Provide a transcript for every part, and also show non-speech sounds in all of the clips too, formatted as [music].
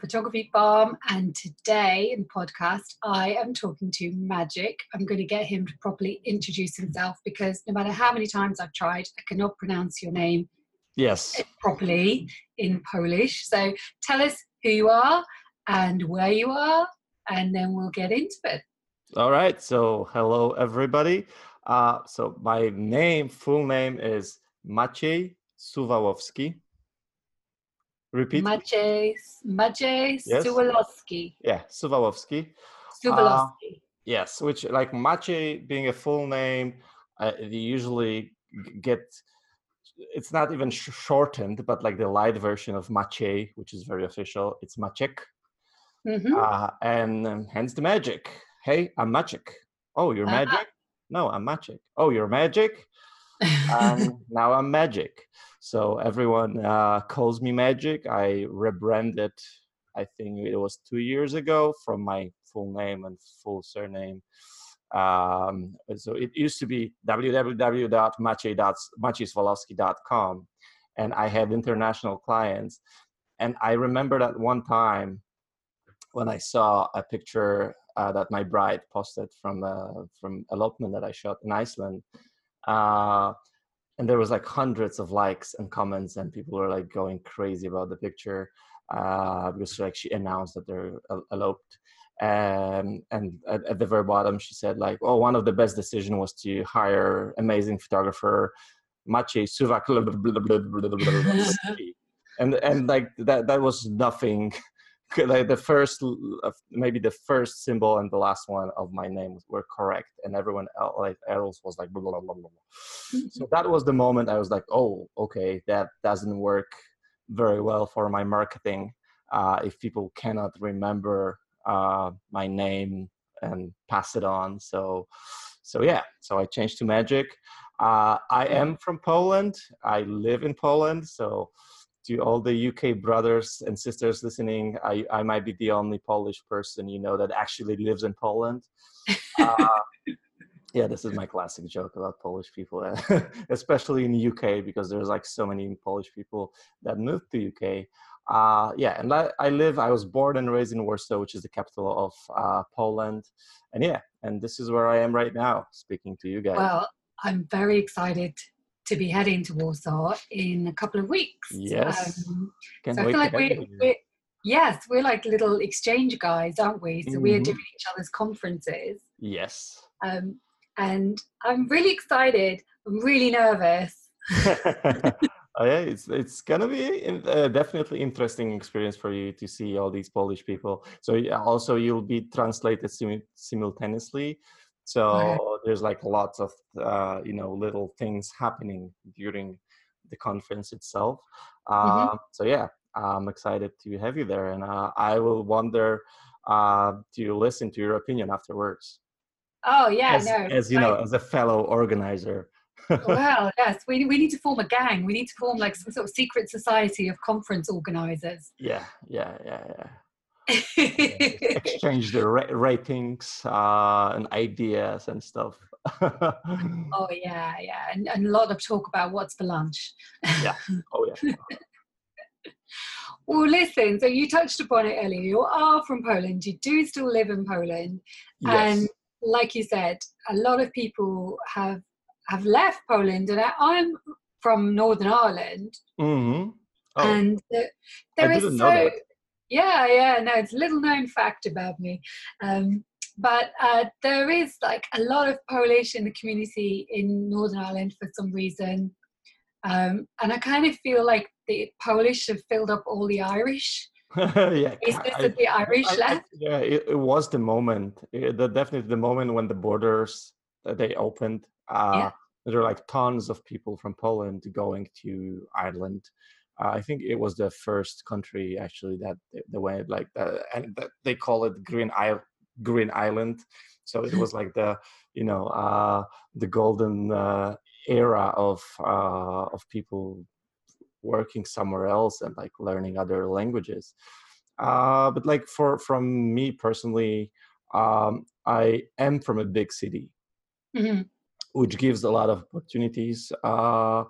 Photography Farm, and today in the podcast, I am talking to Magic. I'm going to get him to properly introduce himself because no matter how many times I've tried, I cannot pronounce your name Yes. properly in Polish. So tell us who you are and where you are, and then we'll get into it. All right. So, hello, everybody. Uh, so, my name, full name is Maciej Suwałowski. Repeat. Maciej, Maciej Yes. Suwalowski. yeah, Suwałowski. Suwalowski. Yes, which like Maciej being a full name, uh, you usually get. It's not even sh- shortened, but like the light version of Maciej, which is very official. It's Maciek, Mhm. uh, and um, hence the magic. Hey, I'm Maciek. Oh, you're Ah. magic? No, I'm Maciek. Oh, you're magic? and [laughs] now I'm Magic. So everyone uh, calls me Magic. I rebranded, I think it was two years ago, from my full name and full surname. Um, so it used to be www.maciej.maciejsuwalowski.com, and I had international clients. And I remember that one time when I saw a picture uh, that my bride posted from uh, from elopement that I shot in Iceland uh, and there was like hundreds of likes and comments and people were like going crazy about the picture uh, because like she announced that they're el- eloped. Um, and at, at the very bottom she said like oh one of the best decision was to hire amazing photographer Maciej Suwak. [laughs] And and like that that was nothing like the first maybe the first symbol and the last one of my name were correct and everyone else like else was like blah, blah, blah, blah, blah. so that was the moment i was like oh okay that doesn't work very well for my marketing uh, if people cannot remember uh, my name and pass it on. So so yeah so i changed to magic. Uh, i am from poland. I live in poland so to all the UK brothers and sisters listening, I, I might be the only Polish person you know that actually lives in Poland. Uh, [laughs] yeah, this is my classic joke about Polish people, [laughs] especially in the UK because there's like so many Polish people that moved to UK. Uh, yeah, and I, I live. I was born and raised in Warsaw, which is the capital of uh, Poland, and yeah, and this is where I am right now, speaking to you guys. Well, I'm very excited to be heading to Warsaw in a couple of weeks. Yes. Um, so I feel like we're, we're, yes, we're like little exchange guys, aren't we? So we're Mhm. doing each other's conferences. Yes. Um, and I'm really excited. I'm really nervous. [laughs] oh, yeah, it's it's gonna be uh, definitely interesting experience for you to see all these Polish people. So yeah, also you'll be translated simu- simultaneously. So there's like lots of uh, you know little things happening during the conference itself. Uh, So yeah, I'm excited to have you there, and uh, I will wonder uh, to listen to your opinion afterwards. Oh yeah, as, no. as you know, as a fellow organizer. [laughs] well, yes, we, we need to form a gang. We need to form like some sort of secret society of conference organizers. Yeah, yeah, yeah, yeah. [laughs] Exchange the ra- ratings uh, and ideas and stuff. [laughs] oh yeah, yeah, and, and a lot of talk about what's for lunch. yeah. Oh yeah. Well, listen. So you touched upon it earlier. You are from Poland. You do still live in Poland, Yes. and like you said, a lot of people have have left Poland, and I, I'm from Northern Ireland, hmm Oh, and uh, there is didn't so know that. Yeah, yeah. No, it's a little known fact about me. Um, but uh, there is like a lot of Polish in the community in Northern Ireland for some reason. Um, and I kind of feel like the Polish have filled up all the Irish. [laughs] yeah. Is this I- the Irish I- I- left? yeah, it, it was the moment. eh, the, definitely the moment when the borders uh, they opened. Uh, Yeah. There were like tons of people from Poland going to Ireland. Uh, I think it was the first country actually that they, they went like that, and that they call it Green Isle, Green Island. So it was like the you know uh, the golden uh, era of uh, of people working somewhere else and like learning other languages uh, but like for from me personally um, i am from a big city Mhm. which gives a lot of opportunities uh,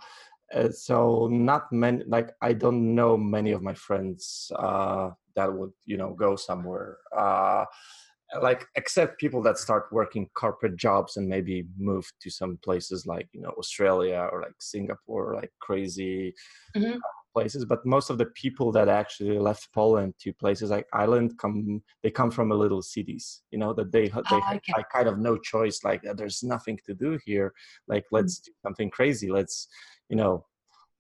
uh, so not many like i don't know many of my friends uh, that would you know go somewhere uh, like except people that start working corporate jobs and maybe move to some places like you know australia or like singapore like crazy mm-hmm. places but most of the people that actually left poland to places like ireland come they come from a little cities you know that they they oh, okay. have kind of no choice like there's nothing to do here like mm-hmm. let's mm-hmm. do something crazy let's you know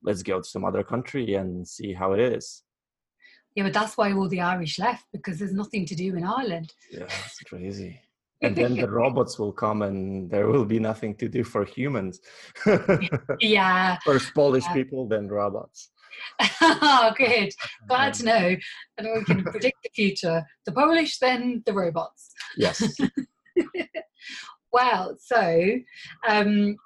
let's go to some other country and see how it is yeah, but that's why all the Irish left because there's nothing to do in Ireland. Yeah, it's [laughs] crazy. and then the [laughs] robots will come and there will be nothing to do for humans. [laughs] yeah. First Polish yeah. people, then robots. oh, good. Glad to know. And we can predict the future. The Polish, then the robots. Yes. well, so um,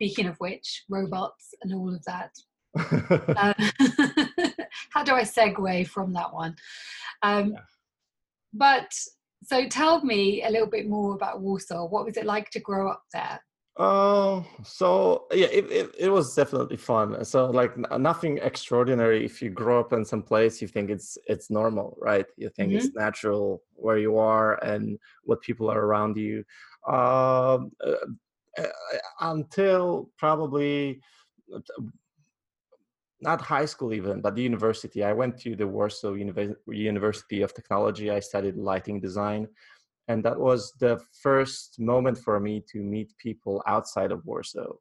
speaking of which, robots and all of that. [laughs] uh, [laughs] how do I segue from that one? Um, yeah. But so tell me a little bit more about Warsaw. What was it like to grow up there? Uh, so yeah, it, it, it was definitely fun. So like nothing extraordinary. If you grow up in some place, you think it's it's normal, right? You think mm-hmm. it's natural where you are and what people are around you. Um, uh, until probably not high school even, but the university. I went to the Warsaw University of Technology. I studied lighting design. And that was the first moment for me to meet people outside of Warsaw.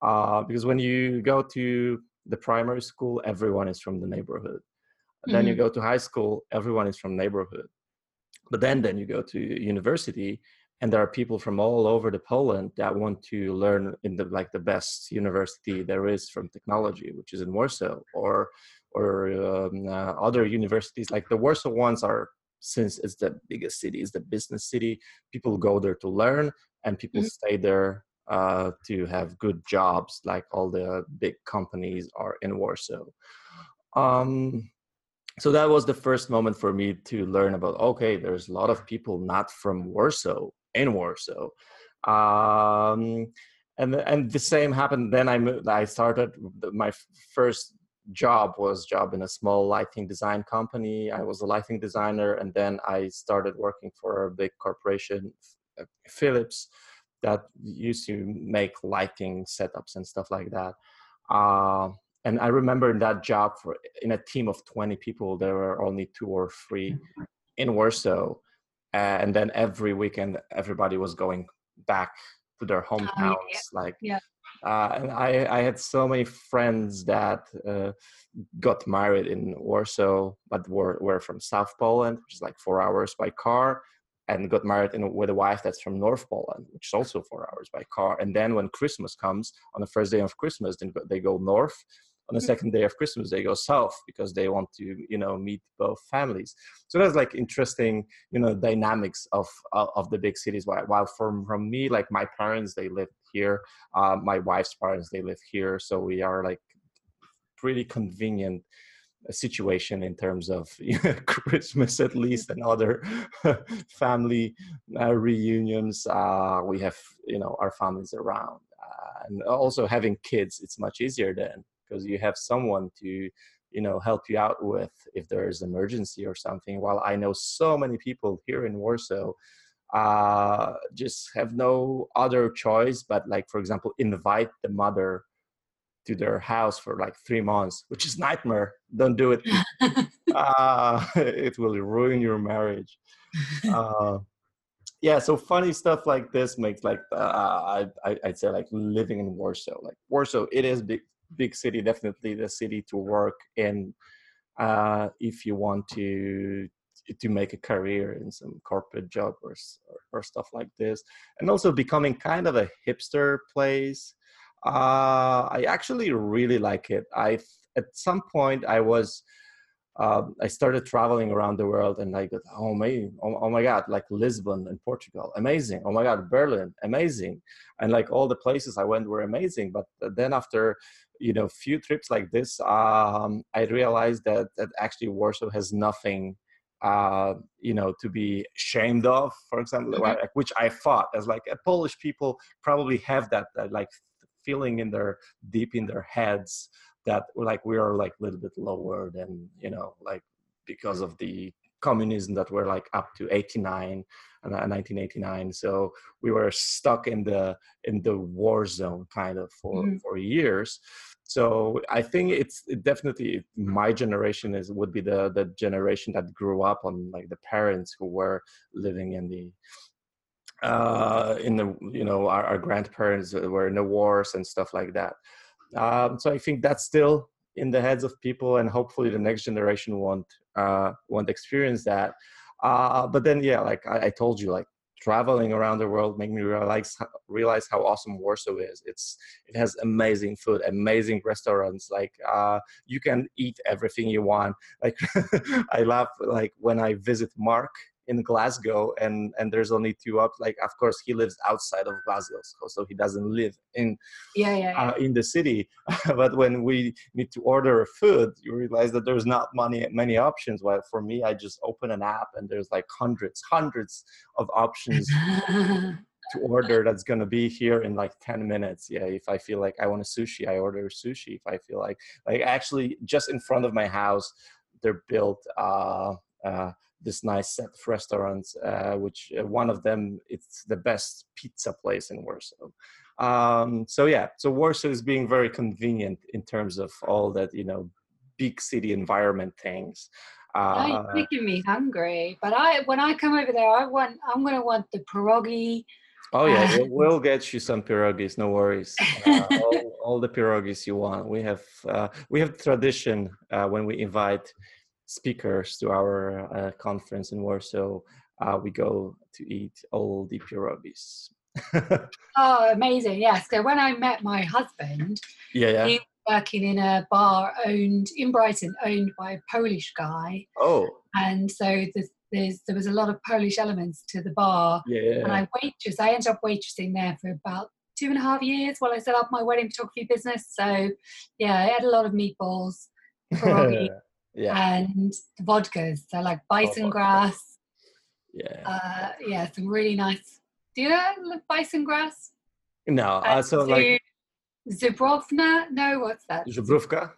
Uh, because when you go to the primary school, everyone is from the neighborhood. Mm-hmm. Then you mm-hmm. go to high school, everyone is from neighborhood. But then, then you go to university, and there are people from all over the Poland that want to learn in the like the best university there is from technology, which is in Warsaw, or or um, uh, other universities. Like the Warsaw ones are since it's the biggest city, it's the business city. People go there to learn, and people mm-hmm. stay there uh, to have good jobs. Like all the big companies are in Warsaw. Um, so that was the first moment for me to learn about okay there's a lot of people not from warsaw in Warsaw. Um, and and the same happened. Then I moved. I started my first job was job in a small lighting design company. I was a lighting designer, and then I started working for a big corporation, Philips, that used to make lighting setups and stuff like that. Uh, and I remember in that job, for in a team of 20 people, there were only two or three mm-hmm. in Warsaw and then every weekend everybody was going back to their hometowns oh, yeah. like yeah. Uh, and I, I had so many friends that uh, got married in Warsaw, but were, were from South Poland, which is like four hours by car, and got married in, with a wife that's from North Poland, which is also four hours by car. And then when Christmas comes, on the first day of Christmas, then they go north, on the second day of christmas they go south because they want to you know meet both families so that's like interesting you know dynamics of of the big cities while, while from from me like my parents they live here uh, my wife's parents they live here so we are like pretty convenient uh, situation in terms of [laughs] you know, Christmas at least and other [laughs] family uh, reunions. Uh, we have you know our families around, uh, and also having kids. It's much easier then because you have someone to you know help you out with if there is emergency or something while i know so many people here in warsaw uh, just have no other choice but like for example invite the mother to their house for like three months which is nightmare. Don't do it. [laughs] Uh, [laughs] it will ruin your marriage. Uh, yeah so funny stuff like this makes like uh, I, i'd say like living in warsaw like warsaw it is big big city, definitely the city to work in uh, if you want to to make a career in some corporate job or, or, or stuff like this. And also becoming kind of a hipster place. Uh, i actually really like it. I at some point i was um, I started traveling around the world and I got, oh my, oh, oh, my God, like Lisbon and Portugal, amazing. Oh my God, Berlin, amazing. And like all the places I went were amazing. But then after, you know, few trips like this, um, I realized that, that actually Warsaw has nothing, uh, you know, to be ashamed of, for example, mm-hmm. like, which I thought as like a Polish people probably have that, that like feeling in their deep in their heads that like we are like a little bit lower than you know like because of the communism that were like up to 89 and 1989 uh, so we were stuck in the in the war zone kind of for mm-hmm. for years. So i think it's it definitely my generation is would be the the generation that grew up on like the parents who were living in the uh in the you know our, our grandparents were in the wars and stuff like that um so i think that's still in the heads of people and hopefully the next generation won't uh won't experience that uh, but then, yeah, like I, I, told you, like traveling around the world made me realize realize how awesome Warsaw is. It's it has amazing food, amazing restaurants. Like uh, you can eat everything you want. Like [laughs] I love like when I visit Mark in Glasgow, and and there's only two up. Like, of course, he lives outside of Glasgow, so he doesn't live in yeah, yeah, yeah. Uh, in the city. [laughs] but when we need to order food, you realize that there's not many many options. While for me, I just open an app and there's like hundreds hundreds of options. [laughs] to order that's going to be here in like 10 minutes yeah if i feel like i want a sushi i order sushi if i feel like like actually just in front of my house they're built uh, uh, this nice set of restaurants, uh, which uh, one of them it's the best pizza place in Warsaw. Um, so yeah, so Warsaw is being very convenient in terms of all that you know, big city environment things. Uh, You're making me hungry, but I when I come over there, I want I'm gonna want the pierogi. Oh yeah, we'll, [laughs] we'll, get you some pierogies. No worries. Uh, [laughs] all, all, the pierogies you want. We have uh, we have tradition uh, when we invite speakers to our uh, conference in Warsaw, uh, we go to eat all the pierogies. [laughs] oh, amazing! Yes. So when I met my husband, yeah, yeah. he was working in a bar owned in Brighton, owned by a Polish guy. Oh. And so there's, there's there was a lot of Polish elements to the bar. Yeah. And I waitress. I ended up waitressing there for about two and a half years while I set up my wedding photography business. So yeah, I had a lot of meatballs, [laughs] pierogi, yeah. and the vodkas. So like bison oh, grass. Yeah. Uh, yeah, some really nice. Do you know bison grass? No. Uh, so like Zubrovna? No, what's that? Zubrówka?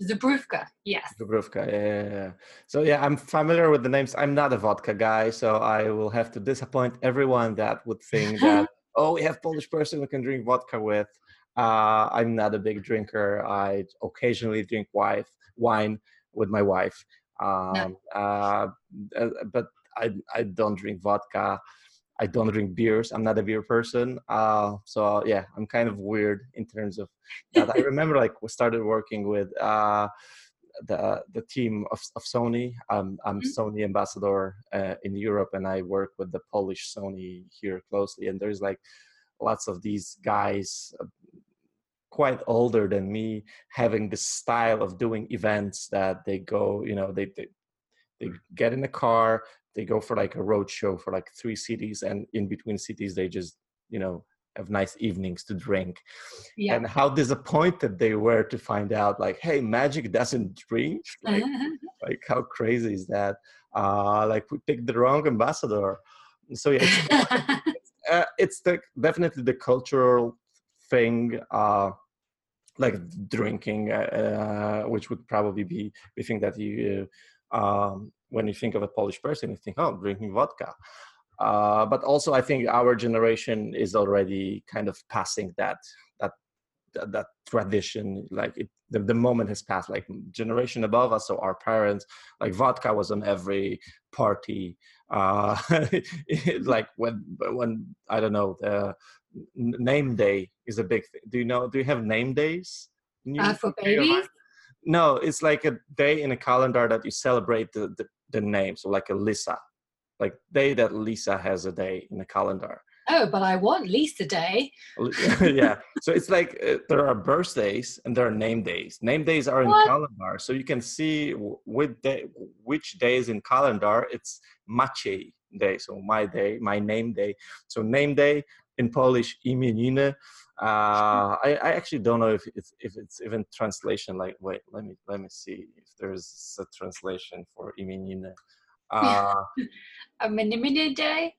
Zubrówka, yes. Zubrówka, yeah, yeah, yeah. So yeah, I'm familiar with the names. I'm not a vodka guy, so I will have to disappoint everyone that would think [laughs] that oh, we have Polish person we can drink vodka with. Uh, I'm not a big drinker. I occasionally drink wine, wine, with my wife. Um, no. uh, uh, but I I don't drink vodka. I don't drink beers. I'm not a beer person. Uh, so yeah, I'm kind of weird in terms of that. I [laughs] remember like we started working with uh, the the team of, of Sony. Um, I'm mm-hmm. Sony ambassador uh, in Europe, and I work with the Polish Sony here closely. And there's like lots of these guys, quite older than me having this style of doing events that they go you know they, they they get in the car they go for like a road show for like three cities and in between cities they just you know have nice evenings to drink. Yeah. and how disappointed they were to find out like hey magic doesn't drink? [laughs] Like, like how crazy is that? Uh like we picked the wrong ambassador. So yeah it's, [laughs] uh, it's the definitely the cultural thing uh, like drinking, uh, which would probably be we think that you um, when you think of a Polish person, you think, oh, drinking vodka. Uh, but also, I think our generation is already kind of passing that that that, that tradition. Like it, the, the moment has passed. Like generation above us, so our parents, like vodka was on every party. Uh, [laughs] like when when I don't know the name day is a big thing. Do you know? Do you have name days? Uh, for babies? No, it's like a day in a calendar that you celebrate the, the, the name. So like a Lisa, like day that Lisa has a day in the calendar. Oh, but I want Lisa Day. [laughs] yeah. So it's like uh, there are birthdays and there are name days. Name days are in what? calendar, so you can see which day, which days in calendar. It's Maciej day, so my day, my name day. So name day in Polish imieniny. Uh, I, I actually don't know if it's if it's even translation. Like, wait, let me let me see if there's a translation for imieniny. Uh, [laughs] a imieniny day.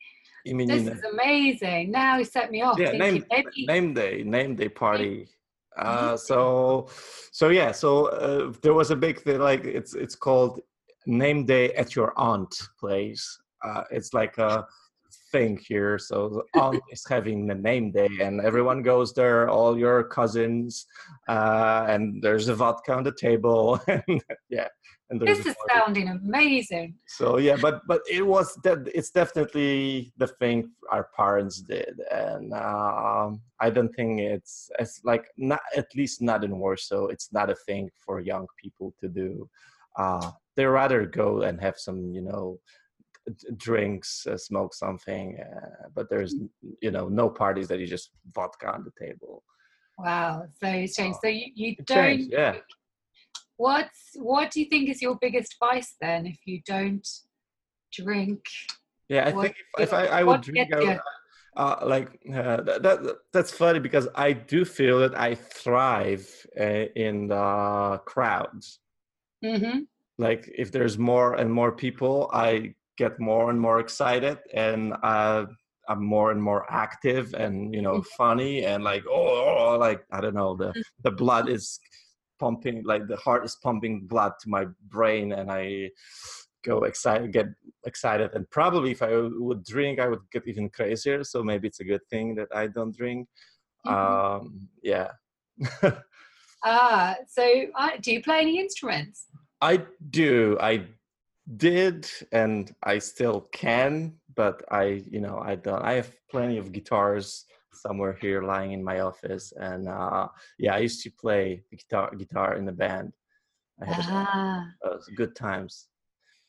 Imieniny. This is amazing. Now he set me off. Yeah, name, maybe... name day, name day party. Uh, so, so yeah, so uh, there was a big thing. Like it's it's called name day at your aunt place. Uh, it's like a thing here. So the aunt [laughs] is having a name day, and everyone goes there. All your cousins, uh, and there's a vodka on the table, [laughs] and yeah. And this is sounding amazing. So yeah, but but it was that it's definitely the thing our parents did, and um, I don't think it's it's like not at least not in Warsaw. It's not a thing for young people to do. Uh, they rather go and have some, you know, drinks, uh, smoke something, uh, but there's mm. you know no parties that you just vodka on the table. Wow, so it's changed. So you, you don't. Changed, yeah. What's what do you think is your biggest vice then? If you don't drink. Yeah, I think if, if I, I would drink, I would, uh, like uh, that, that, that's funny because I do feel that I thrive uh, in the crowds. Mm-hmm. Like if there's more and more people, I get more and more excited and uh, I'm more and more active and you know mm-hmm. funny and like oh, like I don't know the mm-hmm. the blood is pumping like the heart is pumping blood to my brain and I go excited get excited and probably if I would drink I would get even crazier so maybe it's a good thing that I don't drink mm-hmm. um yeah [laughs] ah so uh, do you play any instruments I do I did and I still can, but I, you know, I don't. I have plenty of guitars somewhere here lying in my office, and uh, yeah, I used to play guitar guitar in the band. I had ah. uh, good times.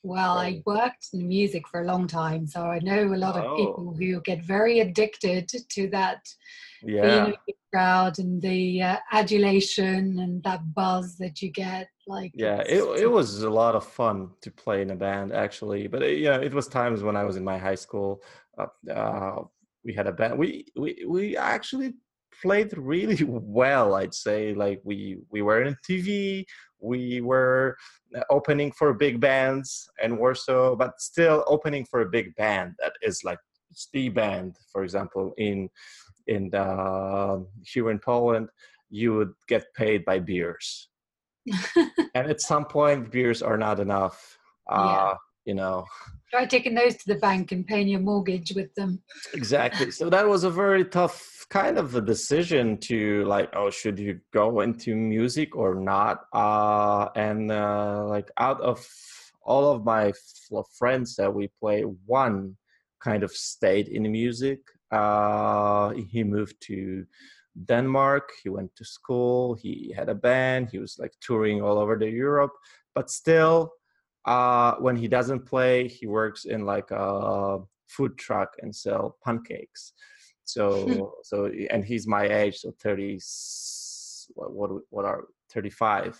Well, I worked in music for a long time, so I know a lot of oh. people who get very addicted to that yeah. crowd and the uh, adulation and that buzz that you get. Like, yeah, it it was a lot of fun to play in a band actually, but it, yeah, it was times when I was in my high school. Uh, uh, we had a band. We we we actually played really [laughs] well. I'd say like we we were in TV we were uh, opening for big bands and Warsaw, but still opening for a big band that is like the band, for example, in in uh, here in Poland, you would get paid by beers, [laughs] and at some point, beers are not enough. Uh, yeah. You know, try taking those to the bank and paying your mortgage with them. Exactly. So that was a very tough kind of a decision to like oh should you go into music or not? Uh and uh like out of all of my friends that we play one kind of stayed in music. Uh he moved to denmark. He went to school. He had a band. He was like touring all over the europe. But still uh when he doesn't play he works in like a food truck and sell pancakes so [laughs] so and he's my age so 30 what what, what are 35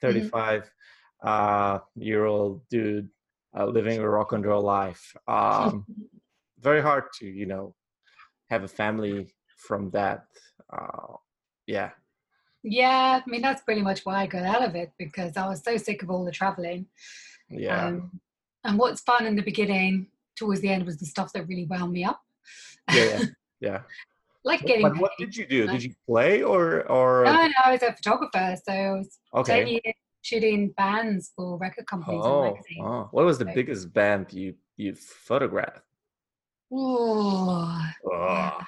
35 mm-hmm. uh year old dude uh, living a rock and roll life. Um [laughs] very hard to you know have a family from that uh yeah. Yeah i mean that's pretty much why i got out of it because i was so sick of all the traveling. Yeah. Um, and what's fun in the beginning towards the end was the stuff that really wound me up. Yeah, [laughs] yeah. like getting but what did you do? did you play or or no, no i was a photographer so i was okay. 10 years shooting bands for record companies oh, oh. what was the so, biggest band you you photographed? Oh, oh.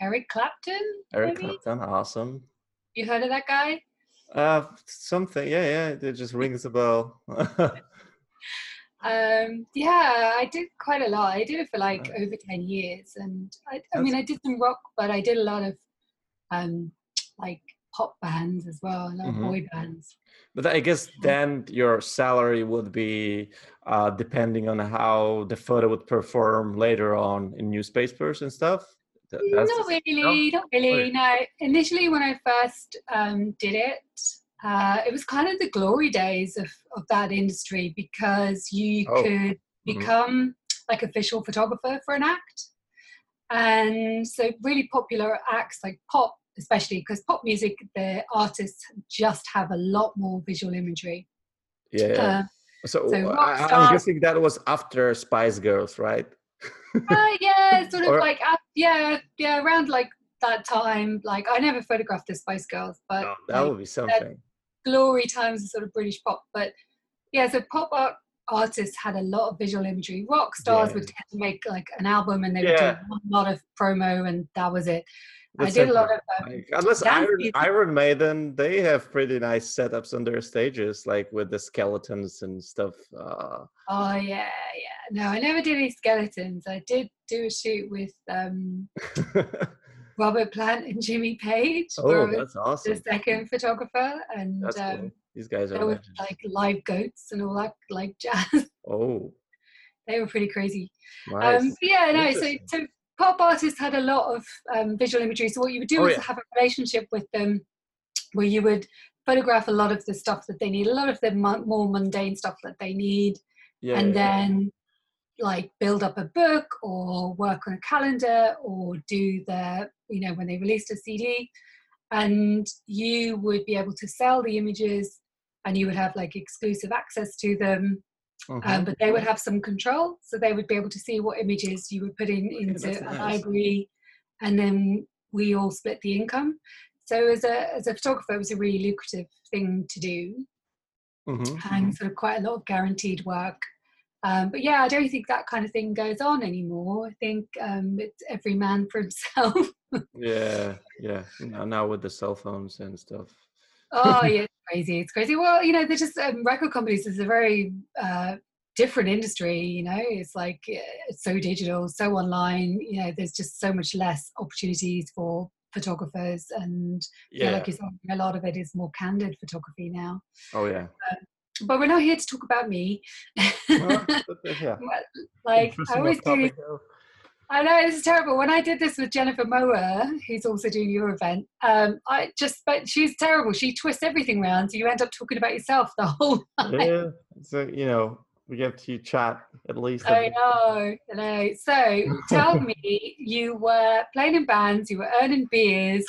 eric clapton eric maybe? clapton awesome. You heard of that guy? Uh something yeah yeah it just rings a bell [laughs] um, yeah, I did quite a lot. I did it for like over 10 years. And I, I mean, I did some rock, but I did a lot of um, like pop bands as well, a lot mm-hmm. of boy bands. But I guess then your salary would be uh, depending on how the photo would perform later on in newspapers and stuff. That's not really, not really. No, initially when I first um, did it, uh, it was kind of the glory days of, of that industry because you oh. could mm-hmm. become mm-hmm. like official photographer for an act. And so, really popular acts like pop, especially because pop music, the artists just have a lot more visual imagery. Yeah. yeah. Uh, so, so I, am guessing that was after Spice Girls, right? uh, yeah, [laughs] sort of or, like, uh, yeah, yeah, around like that time. Like, I never photographed the Spice Girls, but oh, that like, would be something glory times of sort of British pop. But yeah, so pop art artists had a lot of visual imagery. Rock stars Yeah. would tend to make like an album and they Yeah. would do a lot of promo and that was it. I did a lot of um, Like, unless Iron, music. Iron Maiden, they have pretty nice setups on their stages, like with the skeletons and stuff. Uh, Oh yeah, yeah. No, I never did any skeletons. I did do a shoot with um, [laughs] Robert Plant and Jimmy Page. oh, that's awesome. the second photographer, and That's um, cool. These guys are were like live goats and all that, like [laughs] jazz. Oh, they were pretty crazy. nice. Um, yeah, no. So, so pop artists had a lot of um, visual imagery. So what you would do Oh, is yeah. have a relationship with them, where you would photograph a lot of the stuff that they need, a lot of the more mundane stuff that they need, yeah, and yeah, then like build up a book or work on a calendar or do the you know when they released a cd and you would be able to sell the images and you would have like exclusive access to them Mhm. um, but they would have some control so they would be able to see what images you would put in Okay, into a nice. library and then we all split the income so as a as a photographer it was a really lucrative thing to do Mhm, and sort of quite a lot of guaranteed work. Um, but yeah, I don't think that kind of thing goes on anymore. I think um, it's every man for himself. Yeah, [laughs] yeah. Now, now with the cell phones and stuff. oh [laughs] yeah, it's crazy. It's crazy. Well, you know, they're just um, record companies is a very uh, different industry. You know, it's like uh, it's so digital, so online. You know, there's just so much less opportunities for photographers, and I feel Yeah. like it's, a lot of it is more candid photography now. Oh yeah. But we're not here to talk about me. Well, [laughs] yeah. like I always do though. I know it's terrible. When I did this with Jennifer Mower, who's also doing your event, um, I just but she's terrible. She twists everything around, so you end up talking about yourself the whole [laughs] time. Yeah. So you know, we get to chat at least. a I bit. know, I know. So [laughs] tell me, you were playing in bands, you were earning beers,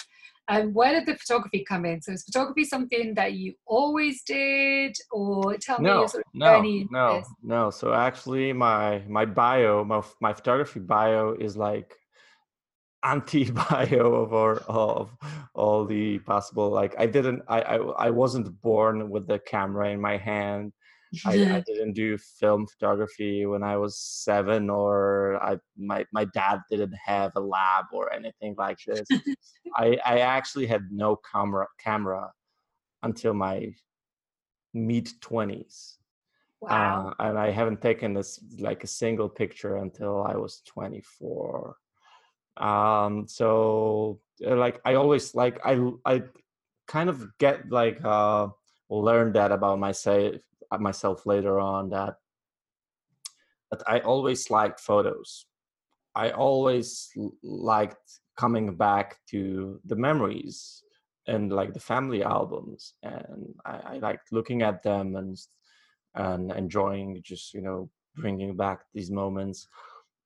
and where did the photography come in? So is photography something that you always did, or tell me No, your sort of no, journey into no, no. So actually, my my bio, my my photography bio is like anti bio [laughs] of all of all the possible. Like I didn't, I I, I wasn't born with the camera in my hand. I, I [laughs] didn't do film photography when I was seven, or I my my dad didn't have a lab or anything like this. I I actually had no camera camera until my mid twenties, wow. uh, and I haven't taken this like a single picture until I was twenty four. Um, so uh, like I always like I I kind of get like uh learned that about myself myself later on that that I always liked photos. I always liked coming back to the memories and like the family albums, and I, I liked looking at them and and enjoying just you know bringing back these moments.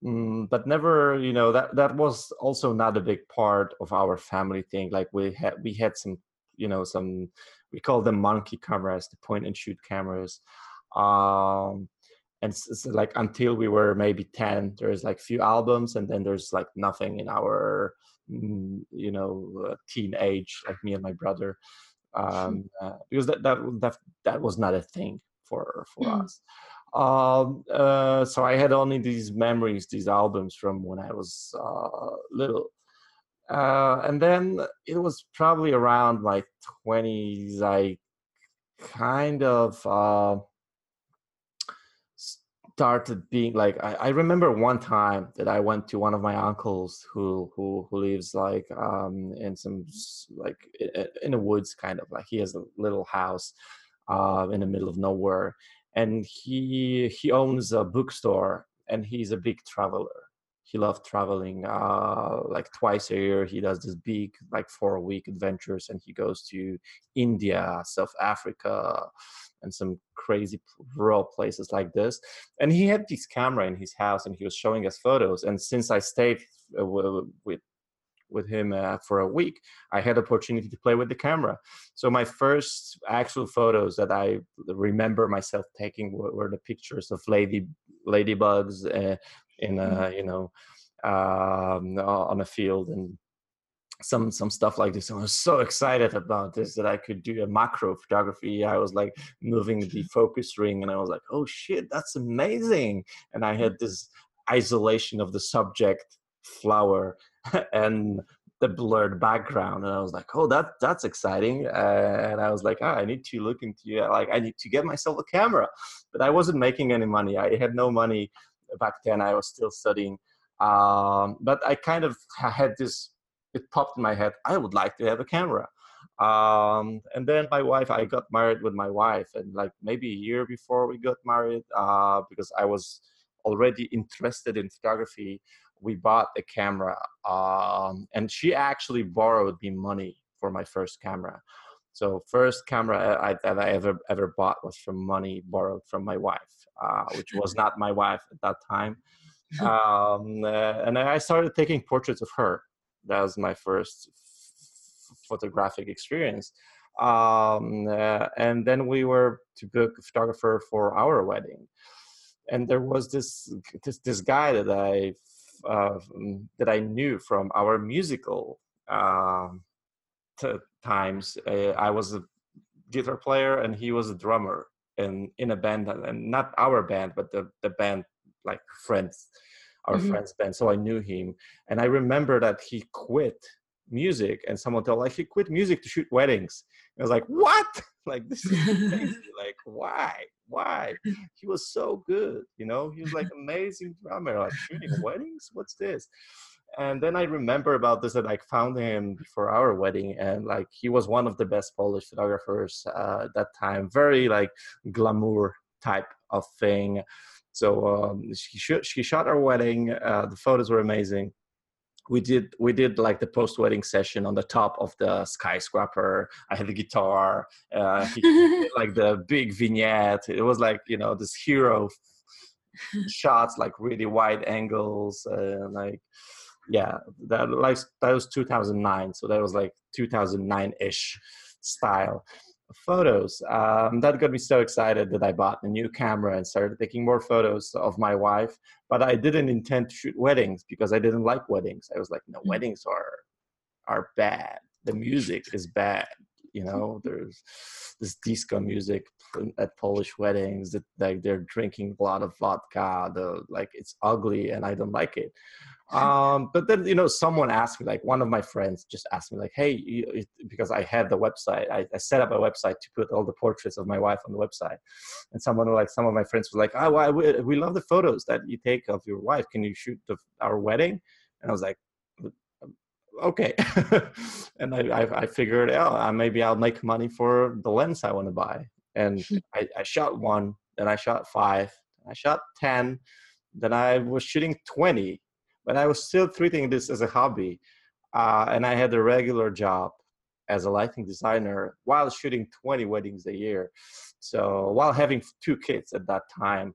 Mm, but never, you know, that that was also not a big part of our family thing. Like we had we had some, you know, some we call them monkey cameras, the point and shoot cameras. Um, and s- s- like until we were maybe 10 there's like few albums and then there's like nothing in our mm, you know teenage like me and my brother um [laughs] uh, because that, that that that was not a thing for for Mm. us um uh so i had only these memories these albums from when i was uh little uh and then it was probably around my 20s i kind of uh started being like I, I remember one time that I went to one of my uncles who who who lives like um in some like in the woods kind of like he has a little house uh in the middle of nowhere. And he he owns a bookstore and he's a big traveler he loved traveling uh like twice a year he does this big like four week adventures and he goes to india south africa and some crazy rural places like this. And he had this camera in his house and he was showing us photos. And since i stayed uh, with with him uh, for a week i had opportunity to play with the camera. So my first actual photos that i remember myself taking were, were the pictures of lady ladybugs uh, in a you know um, on a field and some some stuff like this. I was so excited about this that I could do a macro photography. I was like moving the focus ring, and I was like, "Oh shit, that's amazing!" And I had this isolation of the subject flower [laughs] and the blurred background and i was like oh that that's exciting uh, and i was like oh, i need to look into like i need to get myself a camera but i wasn't making any money i had no money back then i was still studying. Um, but i kind of had this it popped in my head i would like to have a camera. Um, and then my wife i got married with my wife and like maybe a year before we got married uh, because i was already interested in photography we bought a camera um, and she actually borrowed me money for my first camera so first camera I, that i ever ever bought was from money borrowed from my wife uh, which was not my wife at that time. Um, uh, and i started taking portraits of her. That was my first f- photographic experience. Um, uh, and then we were to book a photographer for our wedding. And there was this this, this guy that i uh, that I knew from our musical uh, t- times. Uh, I was a guitar player and he was a drummer in in a band, and not our band, but the the band like friends, our mm-hmm. friends band. So I knew him, and I remember that he quit music and someone told like he quit music to shoot weddings i was like what [laughs] like this is [laughs] crazy like why why he was so good you know he was like amazing drummer like shooting weddings what's this and then i remember about this that i found him before our wedding and like he was one of the best polish photographers uh, at that time. Very like glamour type of thing. So um, she, sh- she shot our wedding uh, the photos were amazing. We did we did like the post wedding session on the top of the skyscraper. I had the guitar uh [laughs] like the big vignette. It was like you know this hero shots like really wide angles and like yeah that like that was 2009 so that was like 2009ish style photos. Um, that got me so excited that I bought a new camera and started taking more photos of my wife. But I didn't intend to shoot weddings because I didn't like weddings. I was like, no, mm. weddings are are bad. The music is bad. You know, there's this disco music at Polish weddings that like they're drinking a lot of vodka. The like it's ugly and I don't like it. Um, but then you know someone asked me like one of my friends just asked me like hey you, because i had the website I, I, set up a website to put all the portraits of my wife on the website. And someone like some of my friends was like oh well, we, we love the photos that you take of your wife. Can you shoot the, our wedding? And i was like okay [laughs] and I, I, I figured out oh, maybe i'll make money for the lens i want to buy and I, I shot one then i shot five i shot 10 then i was shooting 20 but I was still treating this as a hobby. Uh, and I had a regular job as a lighting designer while shooting 20 weddings a year. So while having two kids at that time.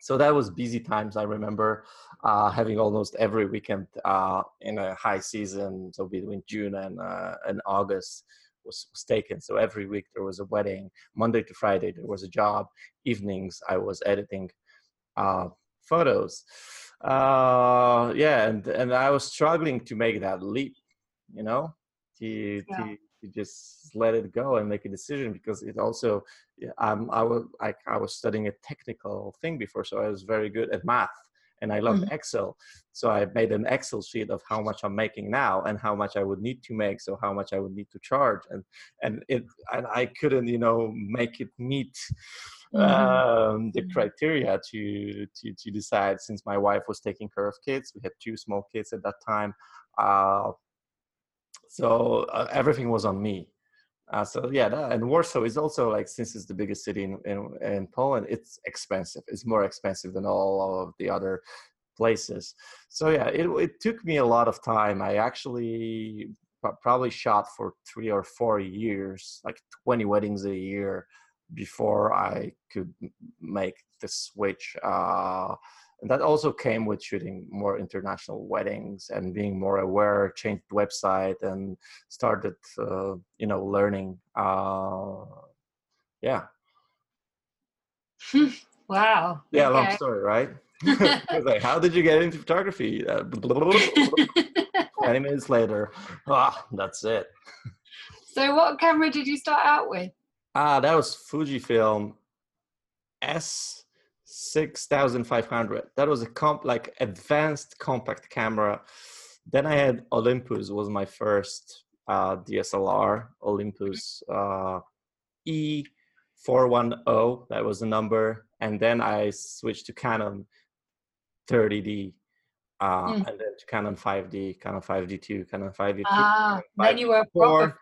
So that was busy times. I remember uh, having almost every weekend uh, in a high season. So between June and, uh, and August was, was taken. So every week there was a wedding. Monday to Friday there was a job. Evenings I was editing uh, photos uh yeah and and i was struggling to make that leap you know to yeah. to, to just let it go and make a decision because it also um i was like i was studying a technical thing before so i was very good at math and i loved mm-hmm. excel so i made an excel sheet of how much i'm making now and how much i would need to make so how much i would need to charge and and it and i couldn't you know make it meet mm-hmm. um, the criteria to, to to decide. Since my wife was taking care of kids, we had two small kids at that time, uh, so uh, everything was on me. Uh, so yeah, that, and Warsaw is also like since it's the biggest city in, in, in Poland, it's expensive. It's more expensive than all of the other places. So yeah, it it took me a lot of time. I actually probably shot for three or four years, like 20 weddings a year before I could make the switch. Uh, and that also came with shooting more international weddings and being more aware, changed website and started, uh, you know, learning. Uh, yeah. [laughs] wow. Yeah, okay. long story, right? [laughs] [laughs] like, how did you get into photography? Uh, 20 minutes later, ah, that's it. So, what camera did you start out with? Ah, that was Fujifilm S six thousand five hundred. That was a comp like advanced compact camera. Then I had Olympus was my first uh, DSLR. Olympus uh, E four one zero. That was the number, and then I switched to Canon 30D. Uh, mm. and then to Canon 5D, Canon 5D2, Canon 5D2. Ah, then you were proper.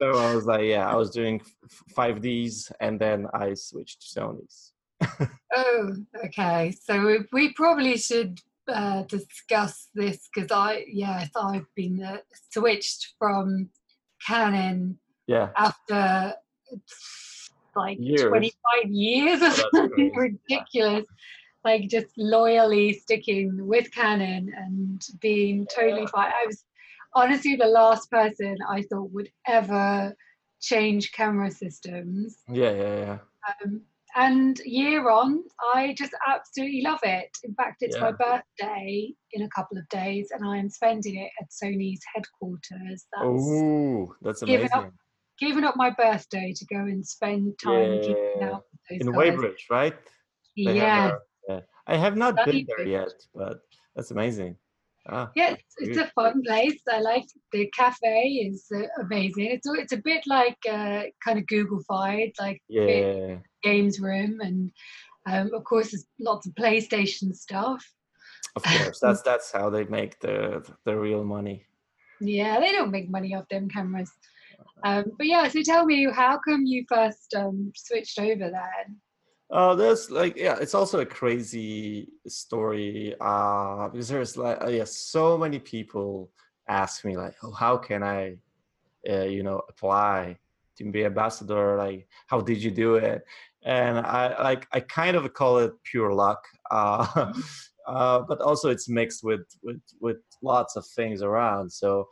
So I was like, yeah, I was doing 5Ds, and then I switched to Sony's oh, okay. So we probably should uh, discuss this because I, yes, I've been uh, switched from Canon. Yeah. After like years. 25 years or oh, something [laughs] ridiculous. Like just loyally sticking with Canon and being totally fine. I was honestly the last person I thought would ever change camera systems. Yeah, yeah, yeah. Um, and year on i just absolutely love it in fact it's yeah. my birthday in a couple of days and i am spending it at sony's headquarters oh that's amazing giving up, giving up my birthday to go and spend time yeah. in guys. weybridge right yeah. yeah i have not been there yet but that's amazing Ah, yeah, it's, it's, a fun place. I like the cafe is uh, amazing. It's it's a bit like uh, kind of Google-fied, like yeah. Games room, and um, of course there's lots of PlayStation stuff. Of course, that's that's how they make the the real money. Yeah, they don't make money off them cameras. Um, but yeah, so tell me, how come you first um, switched over then? Uh, there's like yeah, it's also a crazy story uh, because there's like uh, yeah, so many people ask me like, oh, how can I, uh, you know, apply to be ambassador? Like, how did you do it? And I like I kind of call it pure luck, uh, mm-hmm. [laughs] uh, but also it's mixed with with with lots of things around. So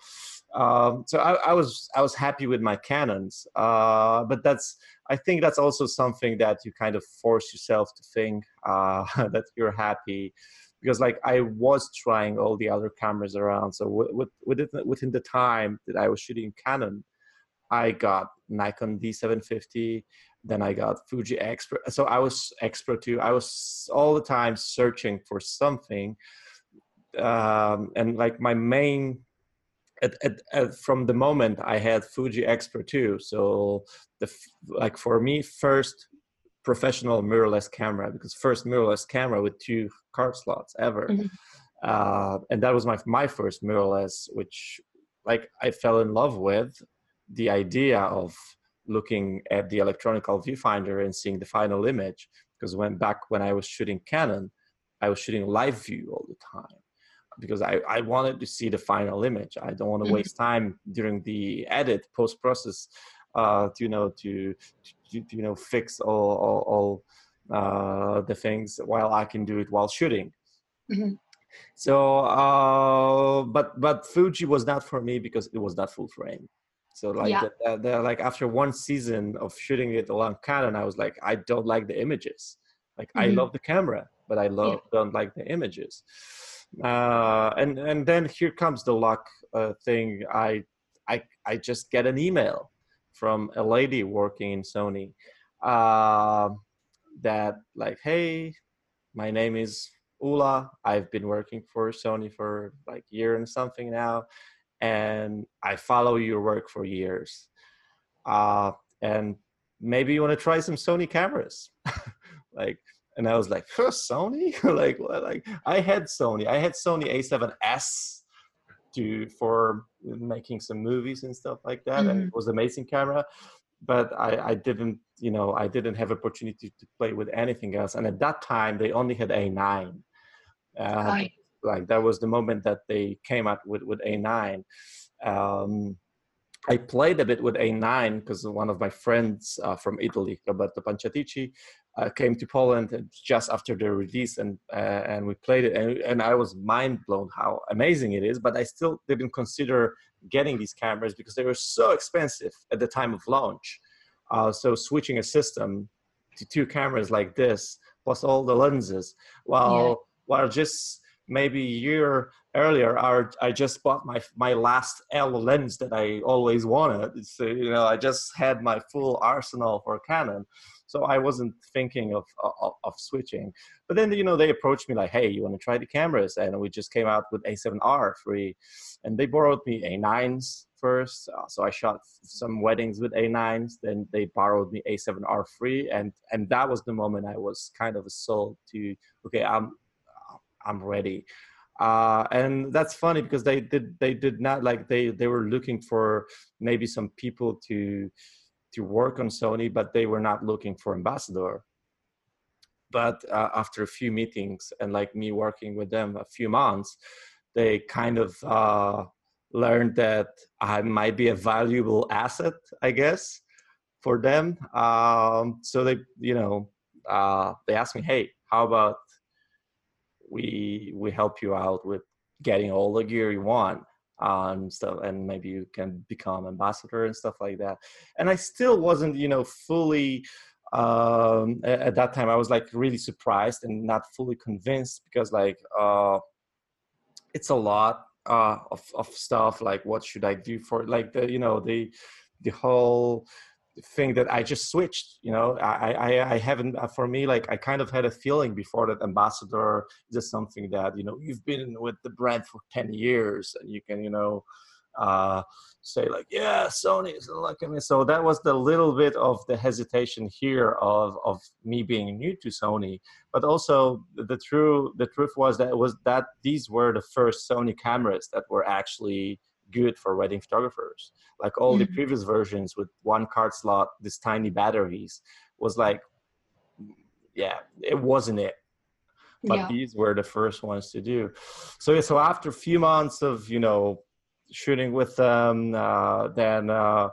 um, so I, I, was I was happy with my canons, uh, but that's I think that's also something that you kind of force yourself to think uh, [laughs] that you're happy, because like I was trying all the other cameras around. So with, with, within the time that I was shooting Canon, I got Nikon D750, then I got Fuji X-Pro. So I was X-Pro too. I was all the time searching for something, um, and like my main at, at, at, from the moment I had Fuji X-Pro too. So the like for me first professional mirrorless camera because first mirrorless camera with two card slots ever. Mm-hmm. Uh, and that was my my first mirrorless, which like I fell in love with the idea of looking at the electronical viewfinder and seeing the final image. Because when back when I was shooting Canon, I was shooting live view all the time because I, I wanted to see the final image. I don't want to mm-hmm. waste time during the edit post process, uh, to, you know, to, to, to, you know fix all all, all uh, the things while I can do it while shooting. Mm-hmm. So, uh, but but Fuji was not for me because it was not full frame. So like yeah. the, the, the, like after one season of shooting it along Canon, I was like, I don't like the images. Like mm-hmm. I love the camera, but I love yeah. don't like the images uh, and and then here comes the luck uh, thing. I I I just get an email from a lady working in Sony uh, that like, hey, my name is Ula. I've been working for Sony for like year and something now, and I follow your work for years. Uh, and maybe you want to try some Sony cameras. [laughs] like and I was like, huh, Sony? [laughs] like, what? like I had Sony. I had Sony A7S to for making some movies and stuff like that, mm-hmm. and it was amazing camera. But I, I didn't, you know, I didn't have opportunity to play with anything else. And at that time, they only had A9. Uh, right. Like that was the moment that they came out with with A9. Um, I played a bit with A9 because one of my friends uh, from Italy, Roberto Panciatici, uh, came to Poland just after the release, and uh, and we played it, and, and I was mind blown how amazing it is. But I still didn't consider getting these cameras because they were so expensive at the time of launch. Uh, so switching a system to two cameras like this plus all the lenses, while yeah. while just maybe a year earlier, I just bought my my last L lens that I always wanted. So you know, I just had my full arsenal for Canon, so I wasn't thinking of, of, of switching. But then you know they approached me like, hey, you want to try the cameras? And we just came out with A7R three, and they borrowed me A9s first. Uh, so I shot some weddings with A9s. Then they borrowed me A7R3, and and that was the moment I was kind of sold to okay, I'm I'm ready. Uh, and that's funny because they did they did not like they they were looking for maybe some people to to work on Sony, but they were not looking for ambassador. But uh, after a few meetings and like me working with them a few months, they kind of uh, learned that I might be a valuable asset, I guess, for them. Um, so they, you know, uh, they asked me, "Hey, how about we we help you out with getting all the gear you want and stuff, and maybe you can become ambassador and stuff like that." And I still wasn't, you know, fully um at that time i was like really surprised and not fully convinced because like uh it's a lot uh, of of stuff like what should I do for like the you know the the whole thing that I just switched. You know, I I, I haven't uh, for me like I kind of had a feeling before that ambassador is just something that you know you've been with the brand for ten years and you can you know uh, say like, yeah, Sony is like me. So that was the little bit of the hesitation here of of me being new to Sony, but also the true the truth was that it was that these were the first Sony cameras that were actually good for wedding photographers. Like all mm-hmm. the previous versions with one card slot, these tiny batteries was like, yeah, it wasn't it but yeah. these were the first ones to do so yeah, so after a few months of you know shooting with them, uh, then uh,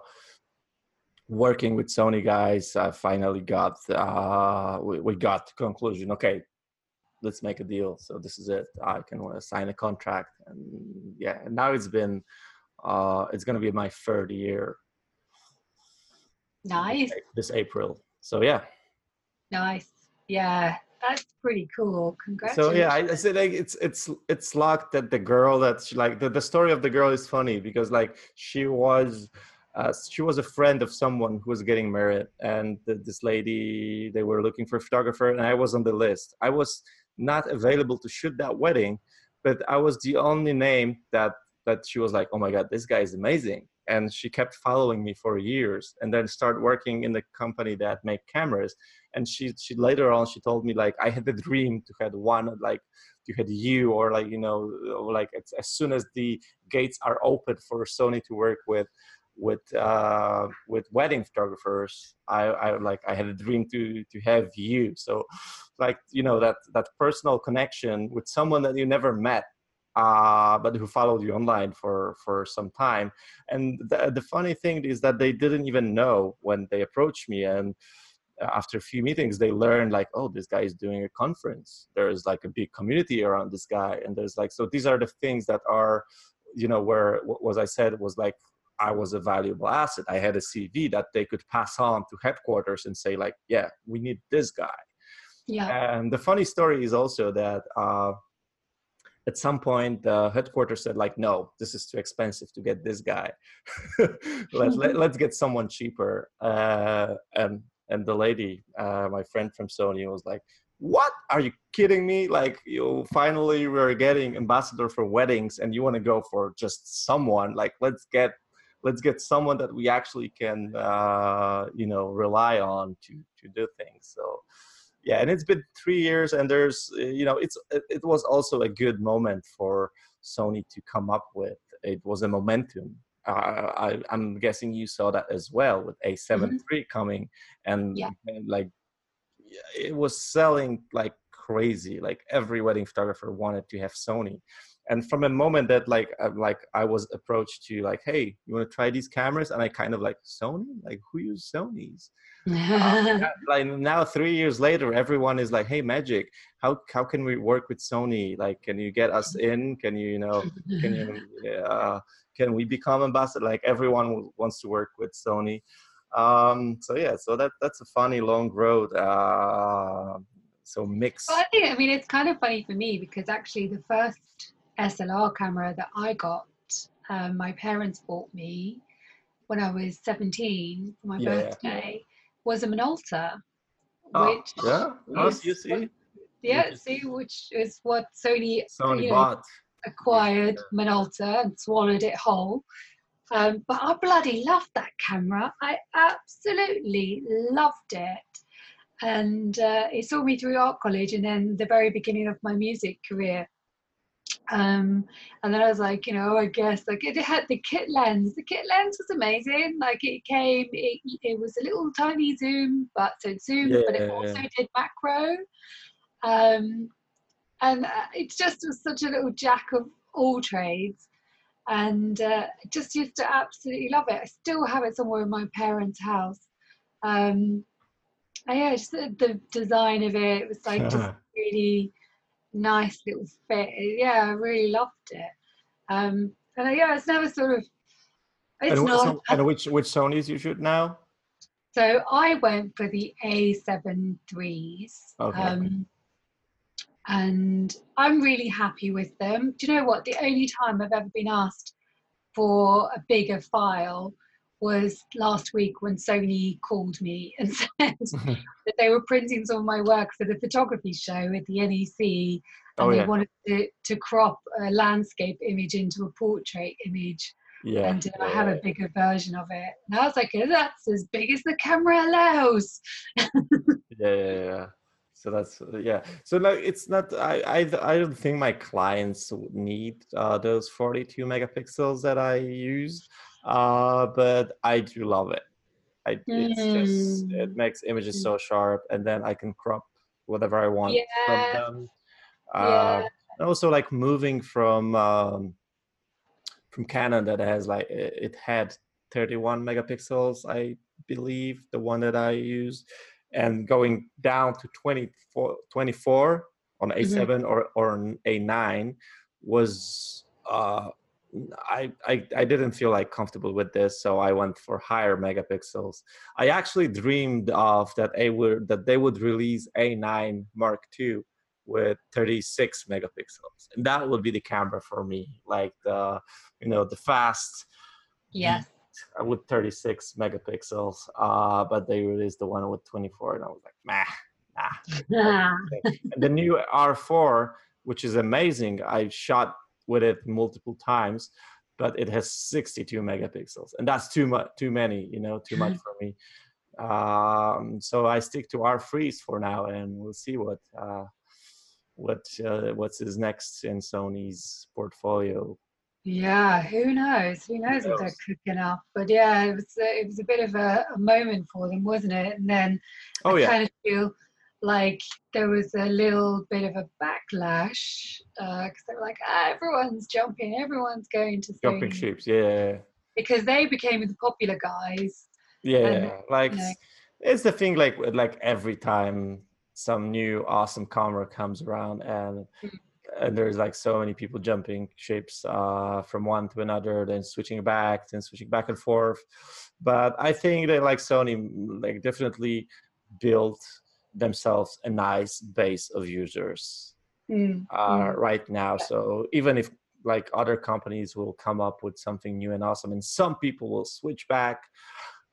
working with Sony guys, I finally got uh, we, we got conclusion. Okay, let's make a deal. So this is it. I can uh, sign a contract, and yeah, now it's been uh, it's going to be my third year. Nice. This April. So yeah. Nice. Yeah. That's pretty cool. Congrats. So yeah, I, I said like it's it's it's luck that the girl that's like the, the story of the girl is funny because like she was uh, she was a friend of someone who was getting married and the, this lady they were looking for a photographer and I was on the list. I was not available to shoot that wedding, but I was the only name that that she was like, oh my god, this guy is amazing. And she kept following me for years and then started working in the company that make cameras. And she she later on she told me like i had the dream to have one like to had you or like you know like as soon as the gates are open for sony to work with with uh with wedding photographers i i like i had a dream to to have you. So like you know that that personal connection with someone that you never met uh, but who followed you online for for some time. And the, the funny thing is that they didn't even know when they approached me. And after a few meetings they learned like oh this guy is doing a conference. There's like a big community around this guy. And there's like so these are the things that are you know where was i said was like i was a valuable asset. I had a cv that they could pass on to headquarters and say like yeah we need this guy. Yeah. And the funny story is also that uh, at some point the headquarters said like no this is too expensive to get this guy. [laughs] Let, let, [laughs] us get someone cheaper. Uh, and and the lady uh, my friend from sony was like what? Are you kidding me? Like you finally we're getting ambassador for weddings and you want to go for just someone? Like let's get let's get someone that we actually can uh, you know rely on to to do things. So yeah and it's been three years and there's uh, you know it's it was also a good moment for sony to come up with it was a momentum uh, I, am guessing you saw that as well with A7 mm-hmm. III coming, and, yeah. and, like it was selling like crazy. Like every wedding photographer wanted to have Sony, and from a moment that like uh, like I was approached to like, hey, you want to try these cameras? And I kind of like Sony, like who use Sony's? [laughs] uh, like now, three years later, everyone is like, hey, Magic, how how can we work with Sony? Like, can you get us in? Can you you know can you [laughs] uh, can we become ambassador? Like everyone wants to work with Sony. Um, so yeah, so that that's a funny long road. Uh, so mix. Well, I think I mean it's kind of funny for me because actually the first SLR camera that I got, um, my parents bought me when I was 17 for my yeah. birthday, was a Minolta, Oh, which yeah, is you see, what- yeah, see, which is what Sony Sony you know, bought. acquired Minolta and swallowed it whole. Um, but I bloody loved that camera. I absolutely loved it. And uh, it saw me through art college and then the very beginning of my music career. Um, and then I was like, you know, I guess like it had the kit lens. The kit lens was amazing. Like it came, it, it was a little tiny zoom, but so it zoomed, but it yeah, also yeah. did macro. Um, and uh, it just was such a little jack of all trades and uh, just used to absolutely love it i still have it somewhere in my parents house um yeah just the, the design of it, it was like just [laughs] really nice little fit yeah i really loved it um and uh, yeah it's never sort of it's and, not, so- and which which Sony's you shoot now? So I went for the A7 threes. Okay. Um, and I'm really happy with them. Do you know what? The only time I've ever been asked for a bigger file was last week when Sony called me and [laughs] said that they were printing some of my work for the photography show at the NEC and Oh, they yeah. wanted to, to crop a landscape image into a portrait image Yeah. and uh, I have a bigger version of it. And I was like, that's as big as the camera allows. [laughs] yeah, yeah, yeah. So that's yeah. So no, it's not. I I I don't think my clients need uh, those 42 megapixels that I use, uh, but I do love it. I it's just it Mm. makes images so sharp, and then I can crop whatever I want Yeah. from them. Uh, Yeah. and also like moving from um, from Canon that has like it it had 31 megapixels, I believe, the one that I used, and going down to 24, 24 on A7 or or an A9 was uh, I, I I didn't feel like comfortable with this, so I went for higher megapixels. I actually dreamed of that they would that they would release A9 Mark II with 36 megapixels, and that would be the camera for me, like the you know the fast Yes. uh, with 36 megapixels. Uh, but they released the one with 24, and I was like, nah, nah. [laughs] Ah, and the new R4, which is amazing, I shot with it multiple times, but it has 62 megapixels, and that's too much, too many, you know, too much [laughs] for me. Um, so I stick to R3s for now, and we'll see what uh, what uh, what's his next in Sony's portfolio. yeah, who knows? Who knows Who what they're cooking up? But yeah, it was it was a bit of a, a moment for them, wasn't it? And then Oh I yeah, kind of feel like there was a little bit of a backlash uh, because they were like, ah, everyone's jumping, everyone's going to jumping Sony," ships. Yeah, because they became the popular guys. yeah. And, like you know, it's the thing like like every time some new awesome camera comes around and Mm. and there's like so many people jumping ships uh from one to another then switching back then switching back and forth but i think that like sony like definitely built themselves a nice base of users mm, uh, mm. right now. So even if like other companies will come up with something new and awesome, and some people will switch back,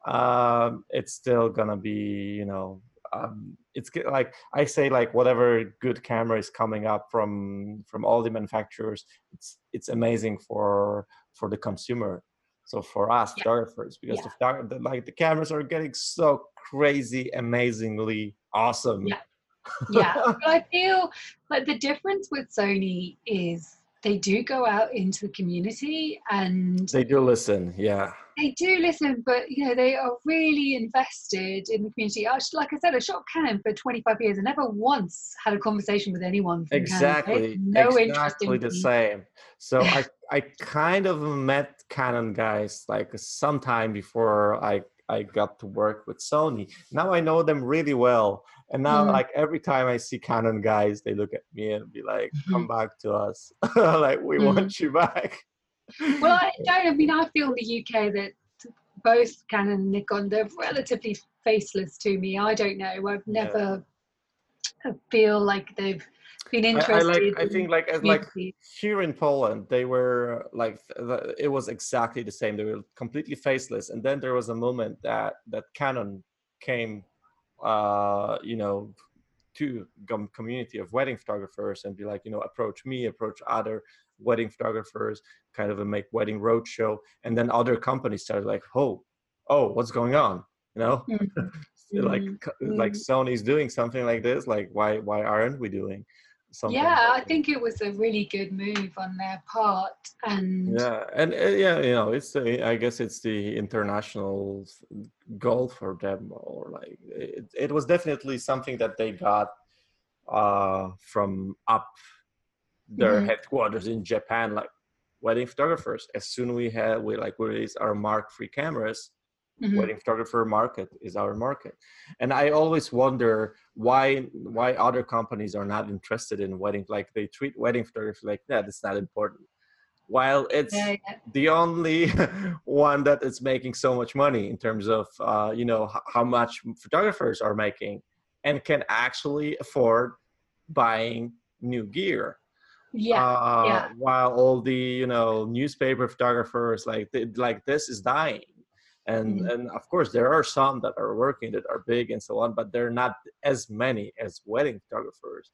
um, it's still gonna be you know um, it's like I say like whatever good camera is coming up from from all the manufacturers, it's it's amazing for for the consumer. So for us Yeah. photographers, because the, photog- the like the cameras are getting so crazy, amazingly awesome. Yeah. [laughs] yeah but i feel like the difference with sony is they do go out into the community and They do listen, yeah. they do listen but you know they are really invested in the community I, like i said i shot canon for 25 years and never once had a conversation with anyone from Canon. They Exactly, no interest exactly in the me. same. So [laughs] I I kind of met Canon guys like sometime before I I got to work with Sony. Now I know them really well, and now Mm. like every time I see Canon guys, they look at me and be like, Mm-hmm. "Come back to us, [laughs] like we want you back." well i don't [laughs] i mean i feel in the uk that both canon and nikon they're relatively faceless to me i don't know i've Yeah. never feel like they've been I, interested. I like. I think like as like here in Poland, they were like the, it was exactly the same. They were completely faceless, and then there was a moment that that Canon came, uh, you know, to com- community of wedding photographers and be like, you know, approach me, approach other wedding photographers, kind of a make wedding roadshow, and then other companies started like, oh, oh, what's going on? You know, Mhm. [laughs] like Mm, co- like. Sony's doing something like this. Like, why why aren't we doing? Something yeah, I think it was a really good move on their part, and Yeah, and uh, yeah, you know, it's the, I guess it's the international goal for them, or like it, it was definitely something that they got uh, from up their Mhm. headquarters in Japan, like wedding photographers. As soon we had we like we release our Mark III cameras, Mhm. wedding photographer market is our market and i always wonder why why other companies are not interested in wedding like they treat wedding photography like that it's not important while it's yeah, yeah. the only [laughs] one that is making so much money in terms of uh, you know h- how much photographers are making and can actually afford buying new gear yeah, uh, yeah. while all the you know newspaper photographers like like this is dying and Mhm. and of course there are some that are working that are big and so on but they're not as many as wedding photographers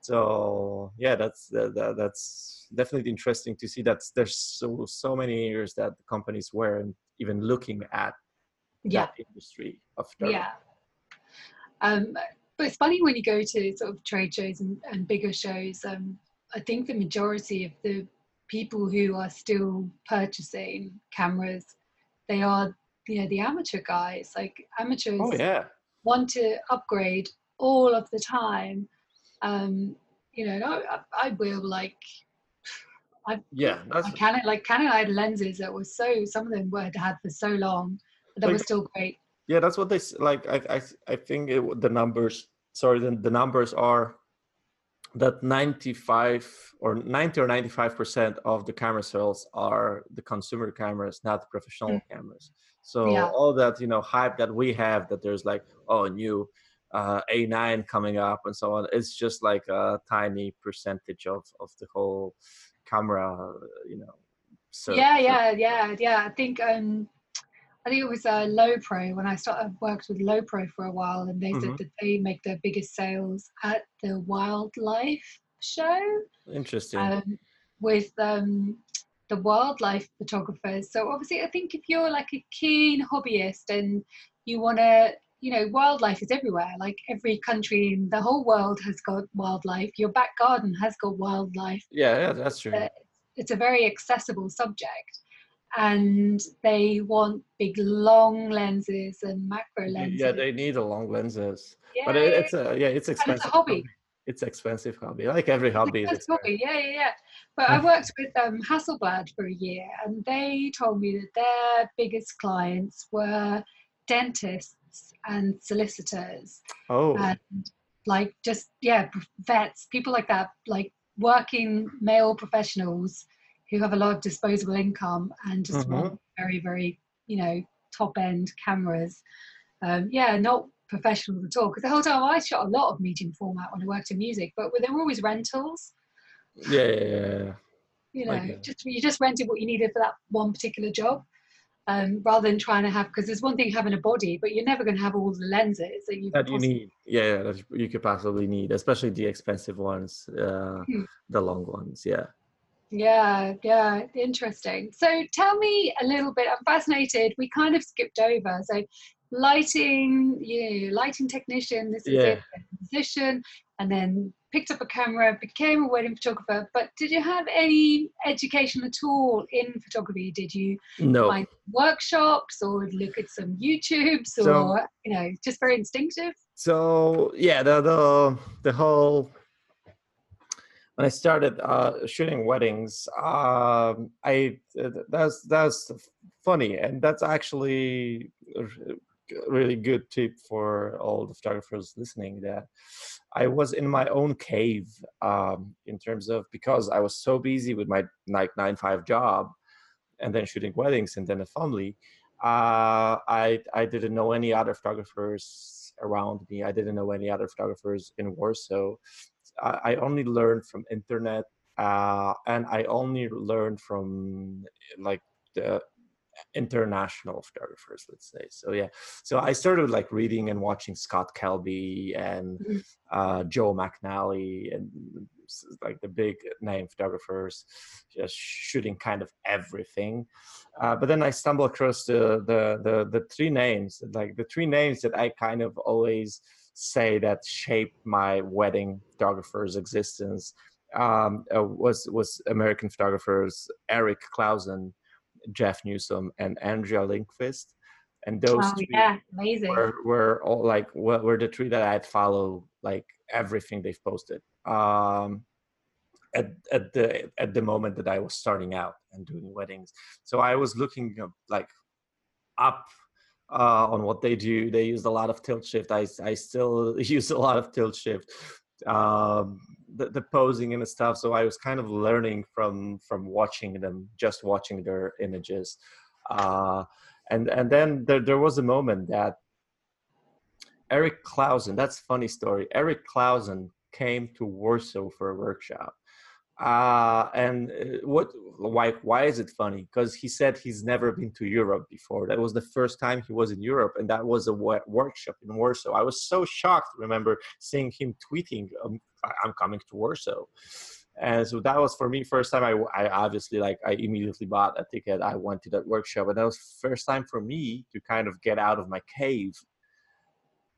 so yeah that's that, that, that's definitely interesting to see that there's so so many years that the companies weren't even looking at yeah. that industry of photography. Yeah. Um, but it's funny when you go to sort of trade shows and, and bigger shows. Um, I think the majority of the people who are still purchasing cameras, they are you know the amateur guys. Like amateurs oh yeah want to upgrade all of the time. Um, you know, I, I, I will like. yeah that's I Canon, like Canon, I had lenses that were so. Some of them were had for so long, but they Like were still great. Yeah, that's what they like. I I I think it, the numbers. Sorry, the, the numbers are that 95 or 90 or 95 percent of the camera sales are the consumer cameras, not the professional cameras. So Yeah. all that you know hype that we have that there's like oh new uh, A9 coming up and so on. It's just like a tiny percentage of of the whole camera. You know. So yeah, yeah, yeah, yeah. I think um, I think it was uh, Lowepro when I started worked with Lowepro for a while, and they Mhm. said that they make their biggest sales at the wildlife show Interesting. um, with um, the wildlife photographers. So obviously, I think if you're like a keen hobbyist and you want to, you know, wildlife is everywhere. Like every country in the whole world has got wildlife. Your back garden has got wildlife yeah, yeah, that's true. uh, it's a very accessible subject and they want big long lenses and macro lenses Yeah, they need a long lenses. yeah, but it, it's a yeah it's and expensive it's a hobby it's expensive hobby like every hobby is hobby. yeah yeah yeah but i worked with um, hasselblad for a year and they told me that their biggest clients were dentists and solicitors oh and like just yeah vets people like that like working male professionals who have a lot of disposable income and just Mhm. want very very you know top end cameras um, yeah not professionals at all because the whole time i shot a lot of medium format when i worked in music but they were always rentals yeah yeah, yeah, yeah. you know Okay. just you just rented what you needed for that one particular job um, rather than trying to have because there's one thing having a body but you're never going to have all the lenses that you that you need yeah, yeah that you could possibly need especially the expensive ones uh Hmm. the long ones yeah Yeah, yeah, interesting. So tell me a little bit. I'm fascinated. We kind of skipped over. So lighting, you know, lighting technician, this is Yeah. it, musician, and then picked up a camera, became a wedding photographer. But did you have any education at all in photography? Did you no find workshops or look at some YouTubes or So- you know, just very instinctive? so yeah the the the whole when I started uh, shooting weddings, um, I uh, that's that's funny, and that's actually really good tip for all the photographers listening. That I was in my own cave um, in terms of because I was so busy with my like nine five job, and then shooting weddings and then a family. Uh, I I didn't know any other photographers around me. I didn't know any other photographers in Warsaw. I, I only learned from internet, uh, and I only learned from like the international photographers let's say. So yeah. So i started like reading and watching scott kelby and mm-hmm. uh, joe mcnally and like the big name photographers just shooting kind of everything. Uh, but then i stumbled across the, the the the three names like the three names that i kind of always say that shaped my wedding photographer's existence um, uh, was was american photographers eric clausen Jeff Newsom and Andrea Lindquist. And those oh, three yeah, amazing. Were, were all like were the three that I'd follow like everything they've posted. Um, at, at the at the moment that I was starting out and doing weddings. So I was looking like up uh, on what they do. They used a lot of tilt shift. I I still [laughs] use a lot of tilt shift. Um, the, the posing and the stuff. So i was kind of learning from from watching them just watching their images. Uh, and and then there, there was a moment that eric clausen that's funny story. Eric clausen came to warsaw for a workshop uh, and uh, what why why is it funny? Because he said he's never been to europe before. That was the first time he was in europe and that was a workshop in warsaw. I was so shocked remember seeing him tweeting um, i'm coming to warsaw. And so that was for me first time I, I obviously like i immediately bought a ticket. I went to that workshop and that was first time for me to kind of get out of my cave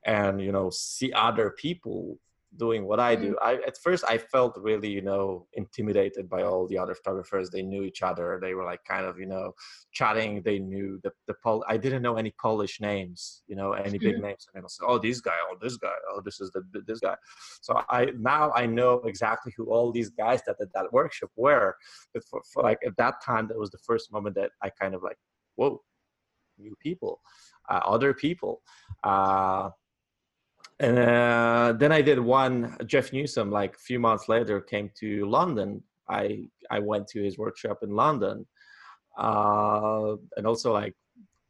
and you know see other people doing what I do. Mm. I at first I felt really, you know, intimidated by all the other photographers. They knew each other. They were like kind of, you know, chatting. They knew the the Pol. I didn't know any Polish names, you know, any big mm-hmm. names. And I was, oh, this guy, oh, this guy, oh, this is the this guy. So I now I know exactly who all these guys that at that workshop were. But for, for like at that time, that was the first moment that I kind of like, whoa, new people, uh, other people. Uh, and uh, then I did one. Jeff Newsom, like a few months later, came to London. I I went to his workshop in London, uh, and also like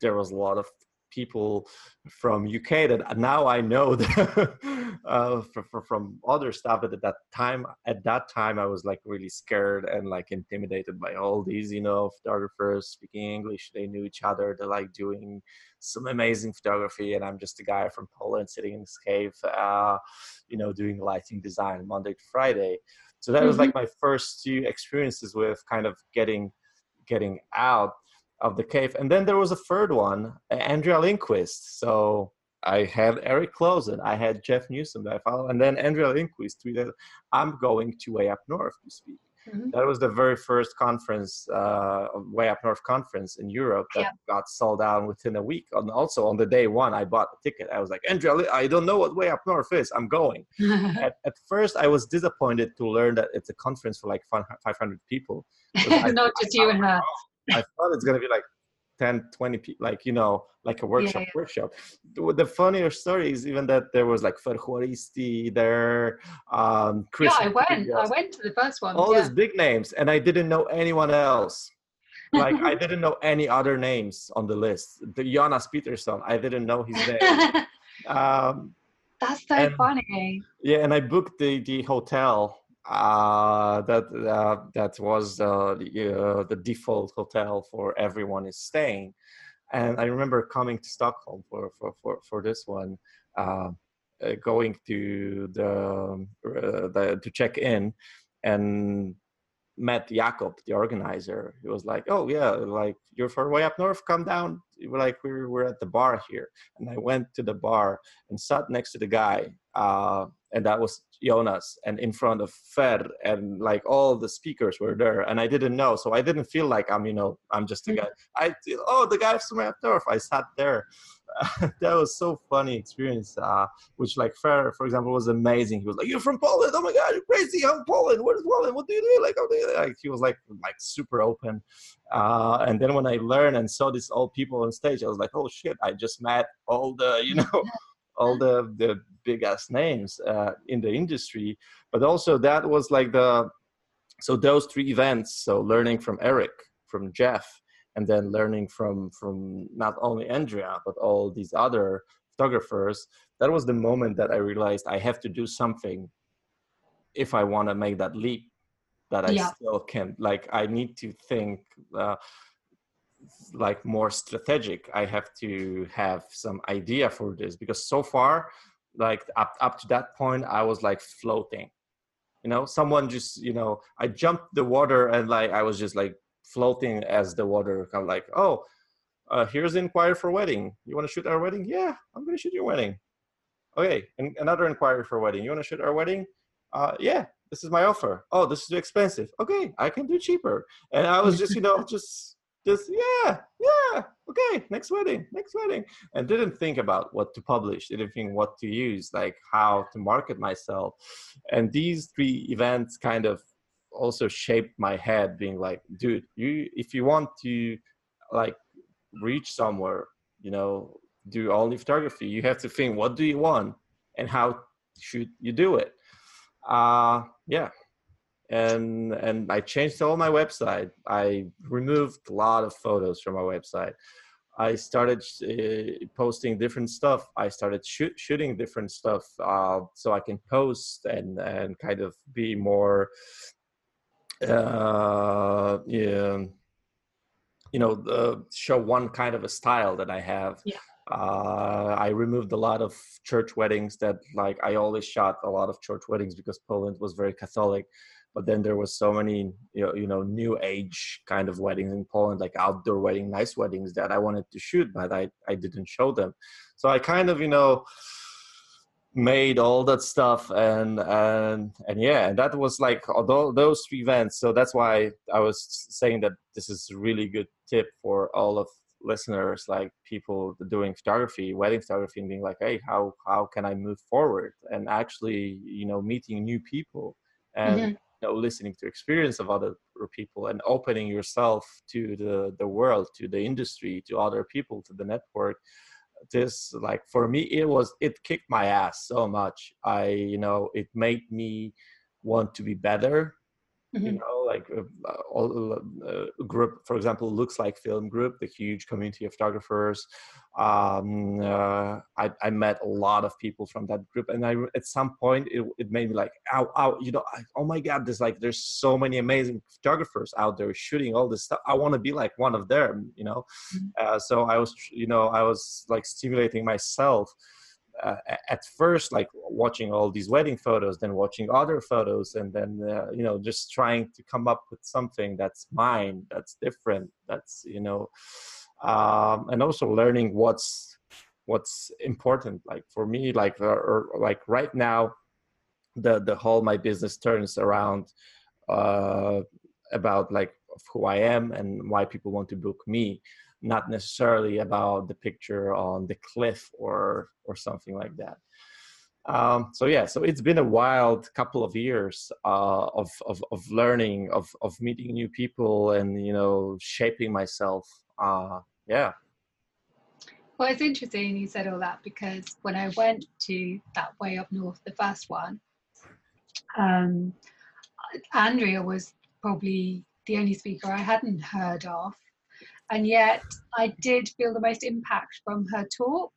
there was a lot of people from UK that now I know [laughs] that, uh, for, for, from other stuff. But at that time, at that time, I was like really scared and like intimidated by all these, you know, photographers speaking English. They knew each other. They're like doing some amazing photography, and I'm just a guy from Poland sitting in this cave, uh, you know, doing lighting design Monday to Friday. So that mm-hmm. was like mm-hmm. my first two experiences with kind of getting getting out of the cave. And then there was a third one, Andrea Lindquist. So I had Eric Clausen, I had Jeff Newsom that I follow, and then Andrea Lindquist tweeted, "I'm going to Way Up North to speak." Mm-hmm. That was the very first conference, uh, Way Up North conference in Europe that yeah. got sold out within a week. And also on the day one, I bought a ticket. I was like, Andrea, I don't know what Way Up North is. I'm going. [laughs] at, at, first, I was disappointed to learn that it's a conference for like 500 people. [laughs] Not just you and her. I thought it's gonna be like 10, 20 people, like you know, like a workshop. Yeah, yeah. Workshop. The, the, funnier story is even that there was like Fer Juaristi there, um, Chris. Yeah, I went. I went to the first one. All yeah. these big names, and I didn't know anyone else. like I didn't know [laughs] any other names on the list. The Jonas Peterson, I didn't know his name. [laughs] um, That's so and, funny. Yeah, and I booked the the hotel uh, that uh, that was uh, the, the default hotel for everyone is staying. And I remember coming to Stockholm for for for, for this one, uh, uh, going to the, the to check in, and met Jakob, the organizer. He was like, "Oh yeah, like you're far way up north. Come down." Like, "We're we're at the bar here," and I went to the bar and sat next to the guy, uh, and that was Jonas, and in front of Fer, and like all the speakers were there, and I didn't know, so I didn't feel like I'm, you know, I'm just a mm. guy. I oh, the guy from north. I sat there. [laughs] that was so funny experience. Uh, which like Fer, for example, was amazing. He was like, "You're from Poland? Oh my God, you're crazy! I'm Poland. What is Poland? What do you do? Like, oh, like he was like like super open. Uh, and then when I learned and saw these old people on stage, I was like, "Oh shit! I just met all the [laughs] you know." All the the big ass names uh, in the industry but also that was like the so those three events so learning from eric from jeff and then learning from from not only andrea but all these other photographers that was the moment that i realized i have to do something if i want to make that leap that i Yeah. still can like i need to think uh, like more strategic i have to have some idea for this because so far like up, up to that point i was like floating. You know someone just you know i jumped the water and like i was just like floating as the water kind of like oh uh, here's the inquiry for wedding. You want to shoot our wedding? Yeah i'm going to shoot your wedding. Okay and another inquiry for wedding. You want to shoot our wedding? Uh, yeah this is my offer. Oh this is too expensive. Okay i can do cheaper. And i was just you know [laughs] just just yeah yeah okay next wedding next wedding. And didn't think about what to publish didn't think what to use like how to market myself. And these three events kind of also shaped my head being like dude you if you want to like reach somewhere you know do only photography you have to think what do you want and how should you do it? Uh yeah and and i changed all my website. I removed a lot of photos from my website. I started uh, posting different stuff. I started shoot, shooting different stuff uh, so i can post and and kind of be more uh yeah you know uh, show one kind of a style that i have. Yeah. uh, I removed a lot of church weddings that like I always shot a lot of church weddings because Poland was very Catholic, but then there was so many you know, you know new age kind of weddings in Poland, like outdoor wedding, nice weddings that I wanted to shoot, but I I didn't show them. So I kind of you know made all that stuff and and and yeah and that was like although those three events so that's why i was saying that this is a really good tip for all of listeners like people doing photography wedding photography and being like hey how how can i move forward and actually you know meeting new people and Mhm. Know listening to experience of other people and opening yourself to the the world to the industry to other people to the network this like for me it was it kicked my ass so much. I you know it made me want to be better you Mhm. know like uh, all uh, group for example looks like film group the huge community of photographers um uh, I, I met a lot of people from that group and i at some point it, it made me like ow ow you know I, oh my god there's like there's so many amazing photographers out there shooting all this stuff i want to be like one of them you know Mhm. uh, so i was you know i was like stimulating myself uh, at first like watching all these wedding photos then watching other photos and then uh, you know just trying to come up with something that's mine that's different that's you know um, and also learning what's what's important. Like for me like or, or like right now the the whole my business turns around uh about like who i am and why people want to book me not necessarily about the picture on the cliff or or something like that um, so yeah so it's been a wild couple of years uh, of, of of learning of of meeting new people and you know shaping myself uh, yeah Well, it's interesting you said all that because when I went to that way up north, the first one, um, Andrea was probably the only speaker I hadn't heard of. And yet I did feel the most impact from her talk.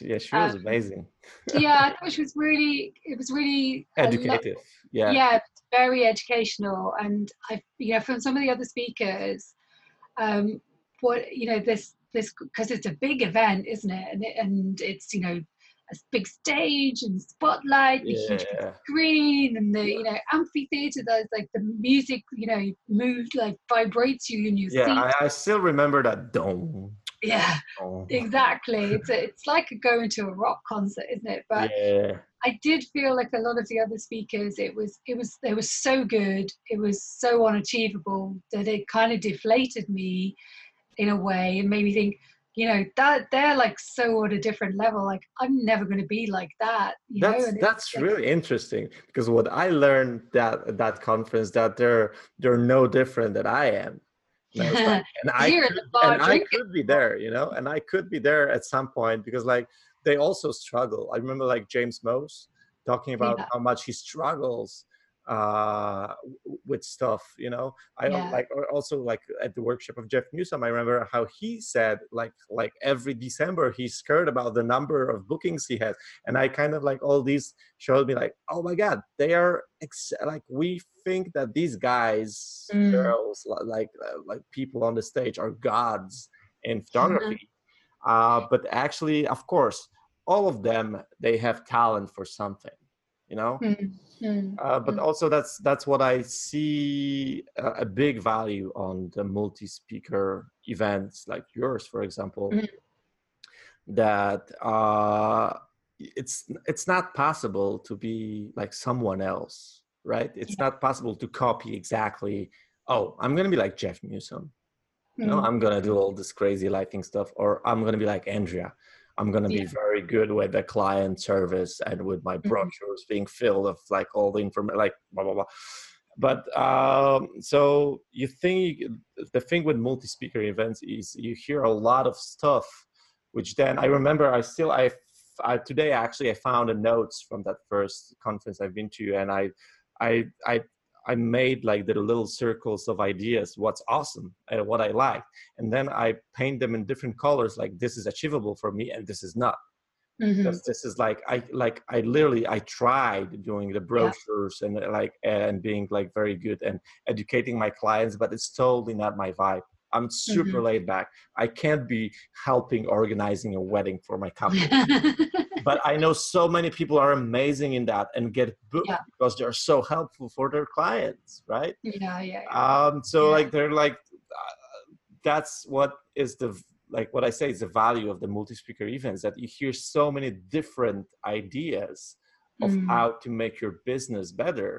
yeah she was Um, amazing. Yeah, I [laughs] thought she was really, it was really lo- yeah. yeah very educational. And i you know from some of the other speakers um what you know this this because it's a big event isn't it? And, it, and it's you know a big stage and spotlight the huge screen and the you know amphitheater there's like the music you know moves like vibrates you in your yeah seat I, I still remember that dome. Yeah dome. exactly. It's a, it's like going to a rock concert isn't it? But yeah. I did feel like a lot of the other speakers, it was it was they were so good, it was so unachievable that it kind of deflated me in a way and made me think, you know, that they're like so at a different level. Like I'm never going to be like that. You that's that's really interesting because what I learned that at that conference that they're they're no different than I am. [laughs] And I was like- and I could, and I could be there, you know, and I could be there at some point because like they also struggle. I remember like James Mose talking about Yeah. how much he struggles uh with stuff you know i Yeah. like also like at the workshop of jeff newsom i remember how he said like like every december he's scared about the number of bookings he has and i kind of like all these showed me like oh my god they are ex- like we think that these guys Mm. girls like uh, like people on the stage are gods in [laughs] photography uh but actually of course all of them they have talent for something you know Mm, mm, uh, but Mm. also that's that's what I see a, a big value on the multi-speaker events like yours, for example. Mhm. That uh, it's it's not possible to be like someone else, right? It's not possible to copy exactly. Oh, I'm gonna be like Jeff Newsom. You know, mm. I'm gonna do all this crazy lighting stuff, or I'm gonna be like Andrea. I'm gonna be Yeah. very good with the client service and with my Mhm. brochures being filled of like all the information, like blah blah blah. But um, so you think the thing with multi-speaker events is you hear a lot of stuff, which then I remember I still I, I today actually I found the notes from that first conference I've been to, and I I I I made like the little circles of ideas, what's awesome and what I like. And then I paint them in different colors, like this is achievable for me and this is not. Mhm. Because this is like I like I literally I tried doing the brochures and uh, like and being like very good and educating my clients, but it's totally not my vibe. I'm super laid back. I can't be helping organizing a wedding for my couple [laughs] but I know so many people are amazing in that and get booked Yeah. because they're so helpful for their clients, right? yeah, yeah, yeah. Um, so Yeah. like they're like, uh, that's what is the like what I say is the value of the multi-speaker events that you hear so many different ideas of Mm. how to make your business better.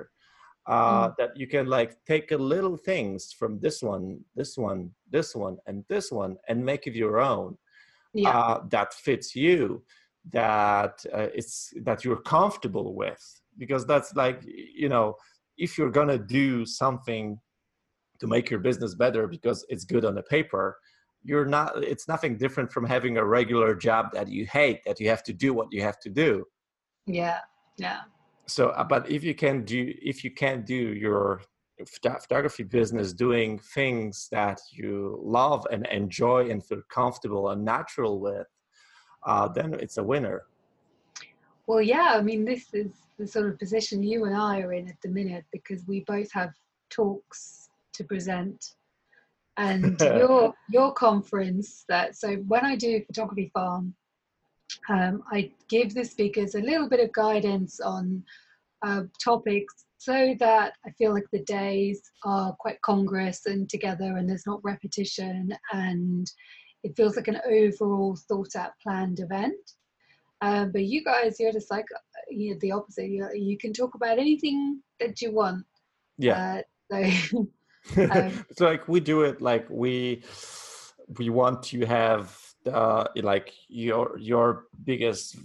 Uh, that you can like take a little things from this one, this one, this one, and this one, and make it your own yeah. uh, that fits you that uh, it's that you're comfortable with because that's like you know if you're gonna do something to make your business better because it's good on the paper you're not it's nothing different from having a regular job that you hate that you have to do what you have to do yeah, yeah. so uh, but if you can do if you can't do your photography business doing things that you love and enjoy and feel comfortable and natural with uh, then it's a winner Well, yeah, I mean, this is the sort of position you and I are in at the minute because we both have talks to present. And [laughs] your your conference that so when I do photography farm, um, I give the speakers a little bit of guidance on uh, topics so that I feel like the days are quite congruous and together, and there's not repetition, and it feels like an overall thought out planned event. Um, but you guys, you're just like you know, the opposite. You you can talk about anything that you want. yeah Uh, so [laughs] um, [laughs] it's like we do it like we we want to have uh like your your biggest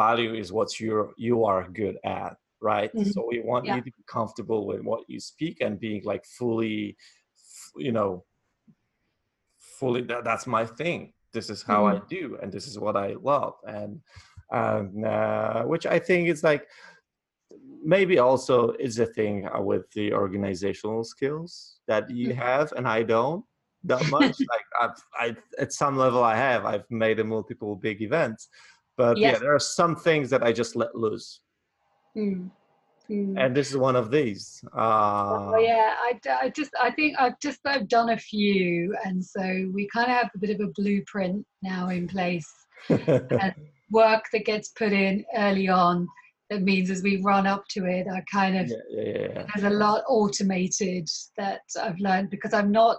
value is what you're you are good at right Mhm. so we want Yeah. you to be comfortable with what you speak and being like fully f- you know fully that, that's my thing. This is how i do and this is what i love. And and uh, which i think is like maybe also is a thing with the organizational skills that you Mhm. have and i don't that much. [laughs] Like I've, I, at some level i have. I've made a multiple big events but yeah there are some things that i just let loose. Mm, mm. and this is one of these uh Oh yeah, I, I just I think I've just I've done a few, and so we kind of have a bit of a blueprint now in place. [laughs] Work that gets put in early on. That means as we run up to it, I kind of yeah, yeah, yeah. there's a lot automated that I've learned because I'm not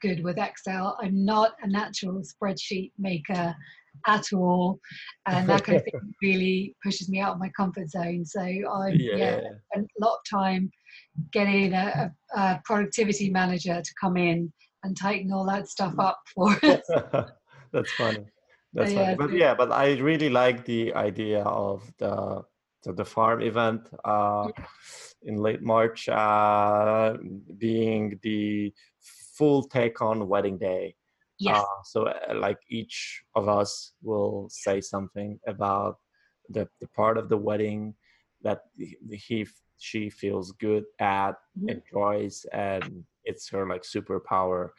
good with Excel. I'm not a natural spreadsheet maker at all, and that kind of thing [laughs] really pushes me out of my comfort zone. So I'm yeah, yeah. spent a lot of time getting a, a, a productivity manager to come in and tighten all that stuff up for [laughs] us. that's funny that's yeah, funny but yeah but i really like the idea of the the, the farm event uh in late march uh being the full take on wedding day yes. uh, so uh, like each of us will say something about the, the part of the wedding that he she feels good at mm-hmm. enjoys and it's her like superpower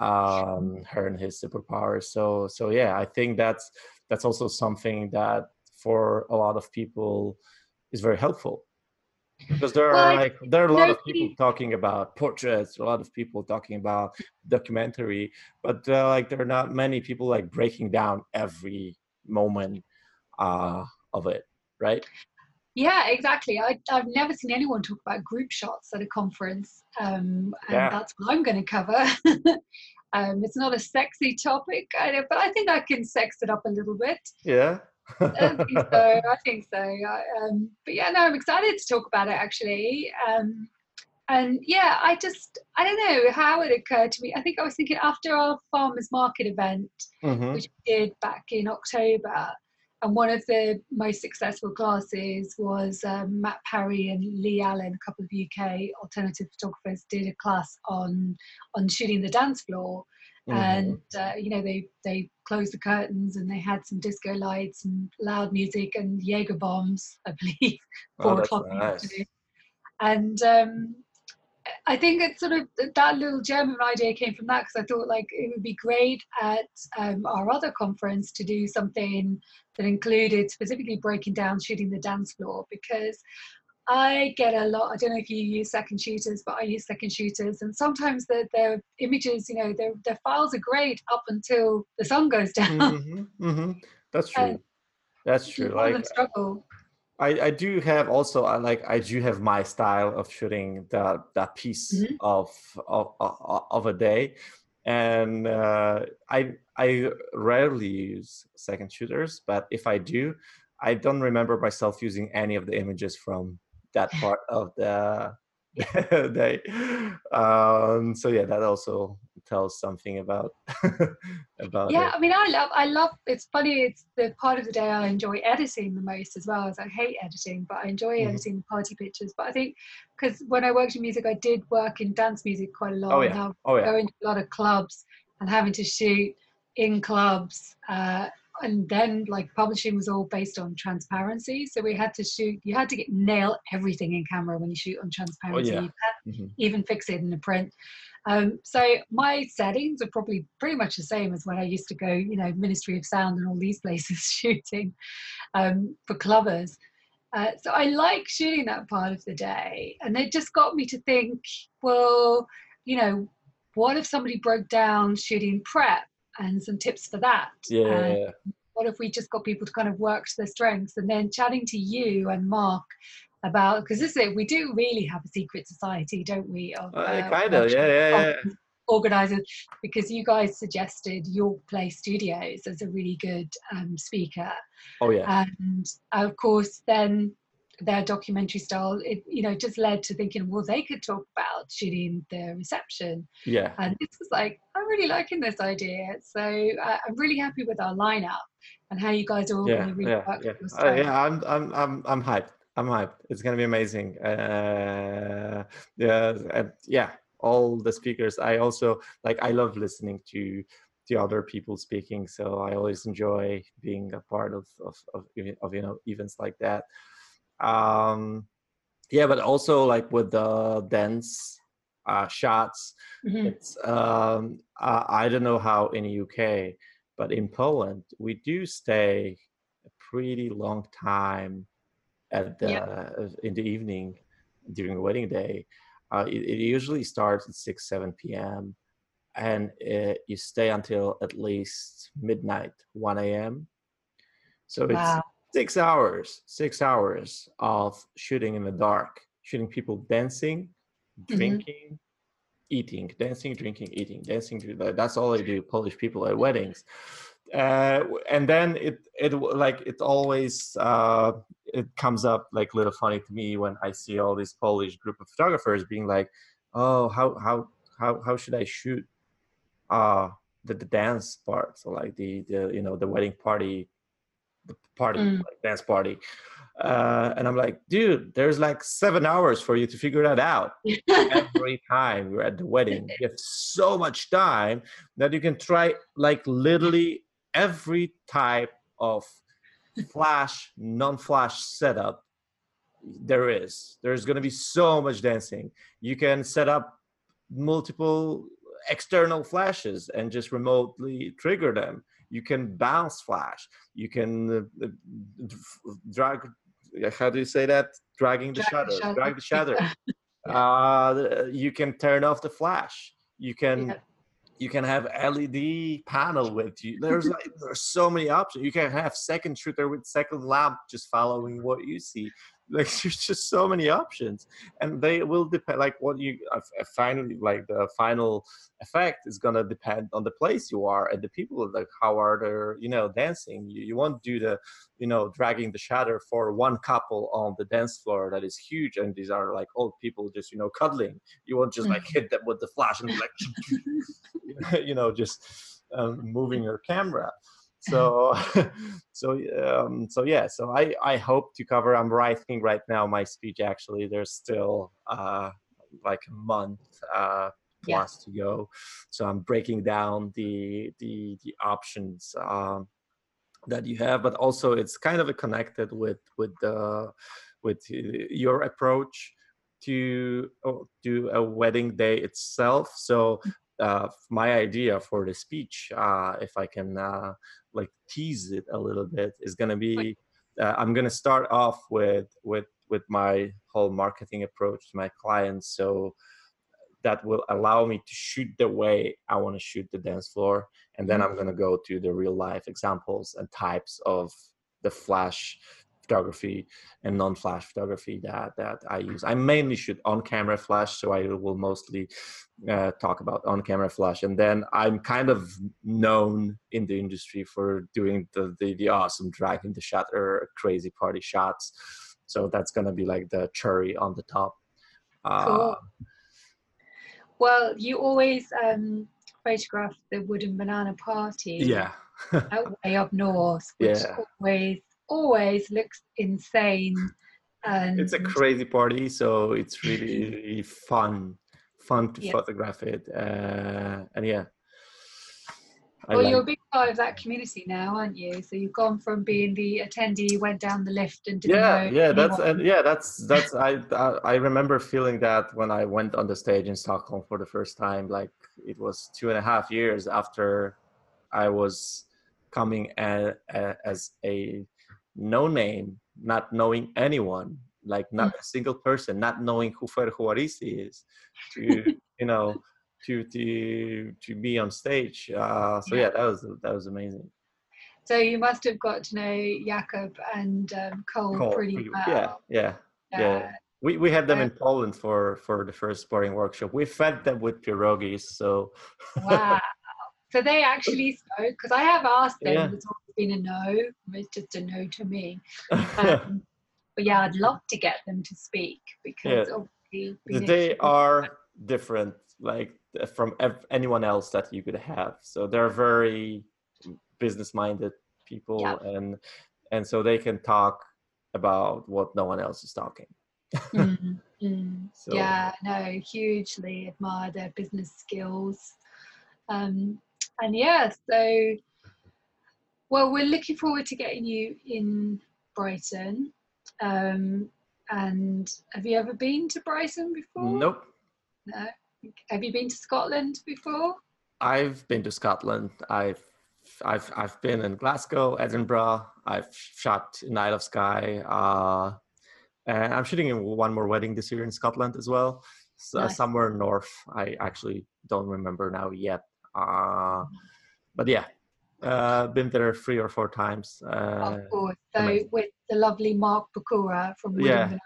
um her and his superpower so so yeah i think that's that's also something that for a lot of people is very helpful because there are like there are a lot of people talking about portraits a lot of people talking about documentary but uh, like there are not many people like breaking down every moment uh, of it right? Yeah exactly. I, i've never seen anyone talk about group shots at a conference um, and yeah. that's what i'm going to cover. [laughs] Um, it's not a sexy topic but i think i can sex it up a little bit. Yeah I think so. I think so. Um, but yeah, no, I'm excited to talk about it actually. Um, and yeah, I just I don't know how it occurred to me. I think I was thinking after our farmers market event, mm-hmm. which we did back in October, and one of the most successful classes was um, Matt Parry and Lee Allen, a couple of UK alternative photographers, did a class on on shooting the dance floor. Mm-hmm. And uh, you know they they closed the curtains and they had some disco lights and loud music and Jaeger bombs, [laughs] I believe, oh, four oh, o'clock nice. And um, I think it's sort of that little German idea came from that because I thought like it would be great at um, our other conference to do something that included specifically breaking down shooting the dance floor because I get a lot. I don't know if you use second shooters, but I use second shooters, and sometimes the the images, you know, their their files are great up until the sun goes [laughs] down. Mm-hmm, mm-hmm. That's true. That's true. Like struggle. I, I do have also I like I do have my style of shooting that that piece mm-hmm. of, of of a day, and uh, I I rarely use second shooters, but if I do, I don't remember myself using any of the images from that part of the [laughs] [laughs] day. Um, so yeah, that also tells something about [laughs] about yeah it. i mean i love i love it's funny it's the part of the day i enjoy editing the most as well as i hate editing but i enjoy mm-hmm. editing the party pictures but i think because when i worked in music i did work in dance music quite a lot oh, yeah. oh, yeah. going to a lot of clubs and having to shoot in clubs uh, and then like publishing was all based on transparency. So we had to shoot you had to get nail everything in camera when you shoot on transparency. Oh, yeah. mm-hmm. even fix it in the print. Um, so my settings are probably pretty much the same as when i used to go you know ministry of sound and all these [laughs] places shooting um, for clubbers. Uh, so i like shooting that part of the day. And it just got me to think well you know what if somebody broke down shooting prep and some tips for that. Yeah. what if we just got people to kind of work to their strengths and then chatting to you and Mark about because this is it, we do really have a secret society, don't we? Of, uh, uh, kind of, yeah, yeah, yeah. Organizers, because you guys suggested York Place Studios as a really good um, speaker. Oh yeah. And of course, then their documentary style, it you know just led to thinking, well, they could talk about shooting the reception. Yeah. And this was like, I'm really liking this idea. So uh, I'm really happy with our lineup and how you guys are all yeah, going to really yeah. Yeah. Uh, yeah, I'm I'm I'm I'm hyped. I'm hyped. It's gonna be amazing. Uh, yeah, yeah, all the speakers. I also like. I love listening to to other people speaking. So I always enjoy being a part of of of, of you know events like that um yeah but also like with the dance uh shots mm-hmm. it's um uh, i don't know how in the uk but in poland we do stay a pretty long time at the yeah. in the evening during a wedding day uh, it, it, usually starts at 6 7 p.m and it, you stay until at least midnight 1 a.m so it's wow six hours, six hours of shooting in the dark, shooting people dancing, mm-hmm. drinking, mm-hmm. eating, dancing, drinking, eating, dancing. That's all I do. Polish people at weddings, uh, and then it it like it always uh, it comes up like a little funny to me when I see all these Polish group of photographers being like, oh, how how how how should I shoot? Uh, the, the dance part so like the the you know the wedding party party, mm. like dance party. Uh, and I'm like, dude, there's like seven hours for you to figure that out. [laughs] Every time you're at the wedding, you [laughs] have so much time that you can try like literally every type of flash, non-flash setup there is there's going to be so much dancing you can set up multiple external flashes and just remotely trigger them you can bounce flash. You can uh, drag how do you say that? Dragging the drag shadow, shadow. drag the shutter [laughs] yeah. uh, you can turn off the flash. You can yeah. you can have led panel with you. There's like there's so many options. You can have second shooter with second lamp just following what you see like [laughs] there's just so many options and they will depend like what you uh, finally like the final effect is going to depend on the place you are and the people like how are they you know dancing. You, you won't do the you know dragging the shadow for one couple on the dance floor that is huge and these are like old people just you know cuddling. You won't just like mm. hit them with the flash and like [laughs] you know just um, moving your camera so [laughs] so um, so yeah so i i hope to cover i'm writing right now my speech actually there's still uh like a month uh plus yeah. to go so i'm breaking down the the the options um that you have but also it's kind of connected with with the with your approach to oh, to a wedding day itself so. Uh, my idea for the speech uh, if i can uh, like tease it a little bit is going to be uh, i'm going to start off with with with my whole marketing approach to my clients so that will allow me to shoot the way i want to shoot the dance floor and then mm-hmm. i'm going to go to the real life examples and types of the flash photography and non-flash photography that that I use. I mainly shoot on-camera flash, so I will mostly uh, talk about on-camera flash. And then I'm kind of known in the industry for doing the the, the awesome dragging the shutter, crazy party shots. So that's gonna be like the cherry on the top. Uh, cool. Well, you always um, photograph the wooden banana party. Yeah. [laughs] way up north, which yeah. always always looks insane. And it's a crazy party, so it's [clears throat] really fun, fun to yeah. photograph it. Uh, and yeah. I well, like... you're a big part of that community now, aren't you? So you've gone from being the attendee, went down the lift, and yeah, yeah, that's and yeah, that's that's I, I I remember feeling that when I went on the stage in Stockholm for the first time. Like it was two and a half years after I was coming as a no name, not knowing anyone, like not mm. a single person, not knowing who Fer Juaristi is, to [laughs] you know, to to to be on stage. Uh, so yeah. yeah, that was that was amazing. So you must have got to know Jakob and um, Cole, Cole, pretty well. Yeah, yeah, yeah. yeah. We we had them in Poland for for the first sporting workshop. We fed them with pierogies. So wow. So they actually spoke because I have asked them. Yeah. It's always been a no. It's just a no to me. [laughs] Um, but yeah, I'd love to get them to speak because yeah. obviously they are different, like from ev- anyone else that you could have. So they're very business-minded people, yeah. and and so they can talk about what no one else is talking. mm, mm. [laughs] So. Yeah, no, hugely admire their business skills. Um, and yeah, so well, we're looking forward to getting you in Brighton. Um, and have you ever been to Brighton before? Nope. No. Have you been to Scotland before? I've been to Scotland. I've I've I've been in Glasgow, Edinburgh. I've shot in Isle of Skye. Uh, and I'm shooting in one more wedding this year in Scotland as well, so, nice. somewhere north. I actually don't remember now yet. Uh, but yeah, uh, been there three or four times. Uh, of course. So amazing. with the lovely Mark Bakura from yeah.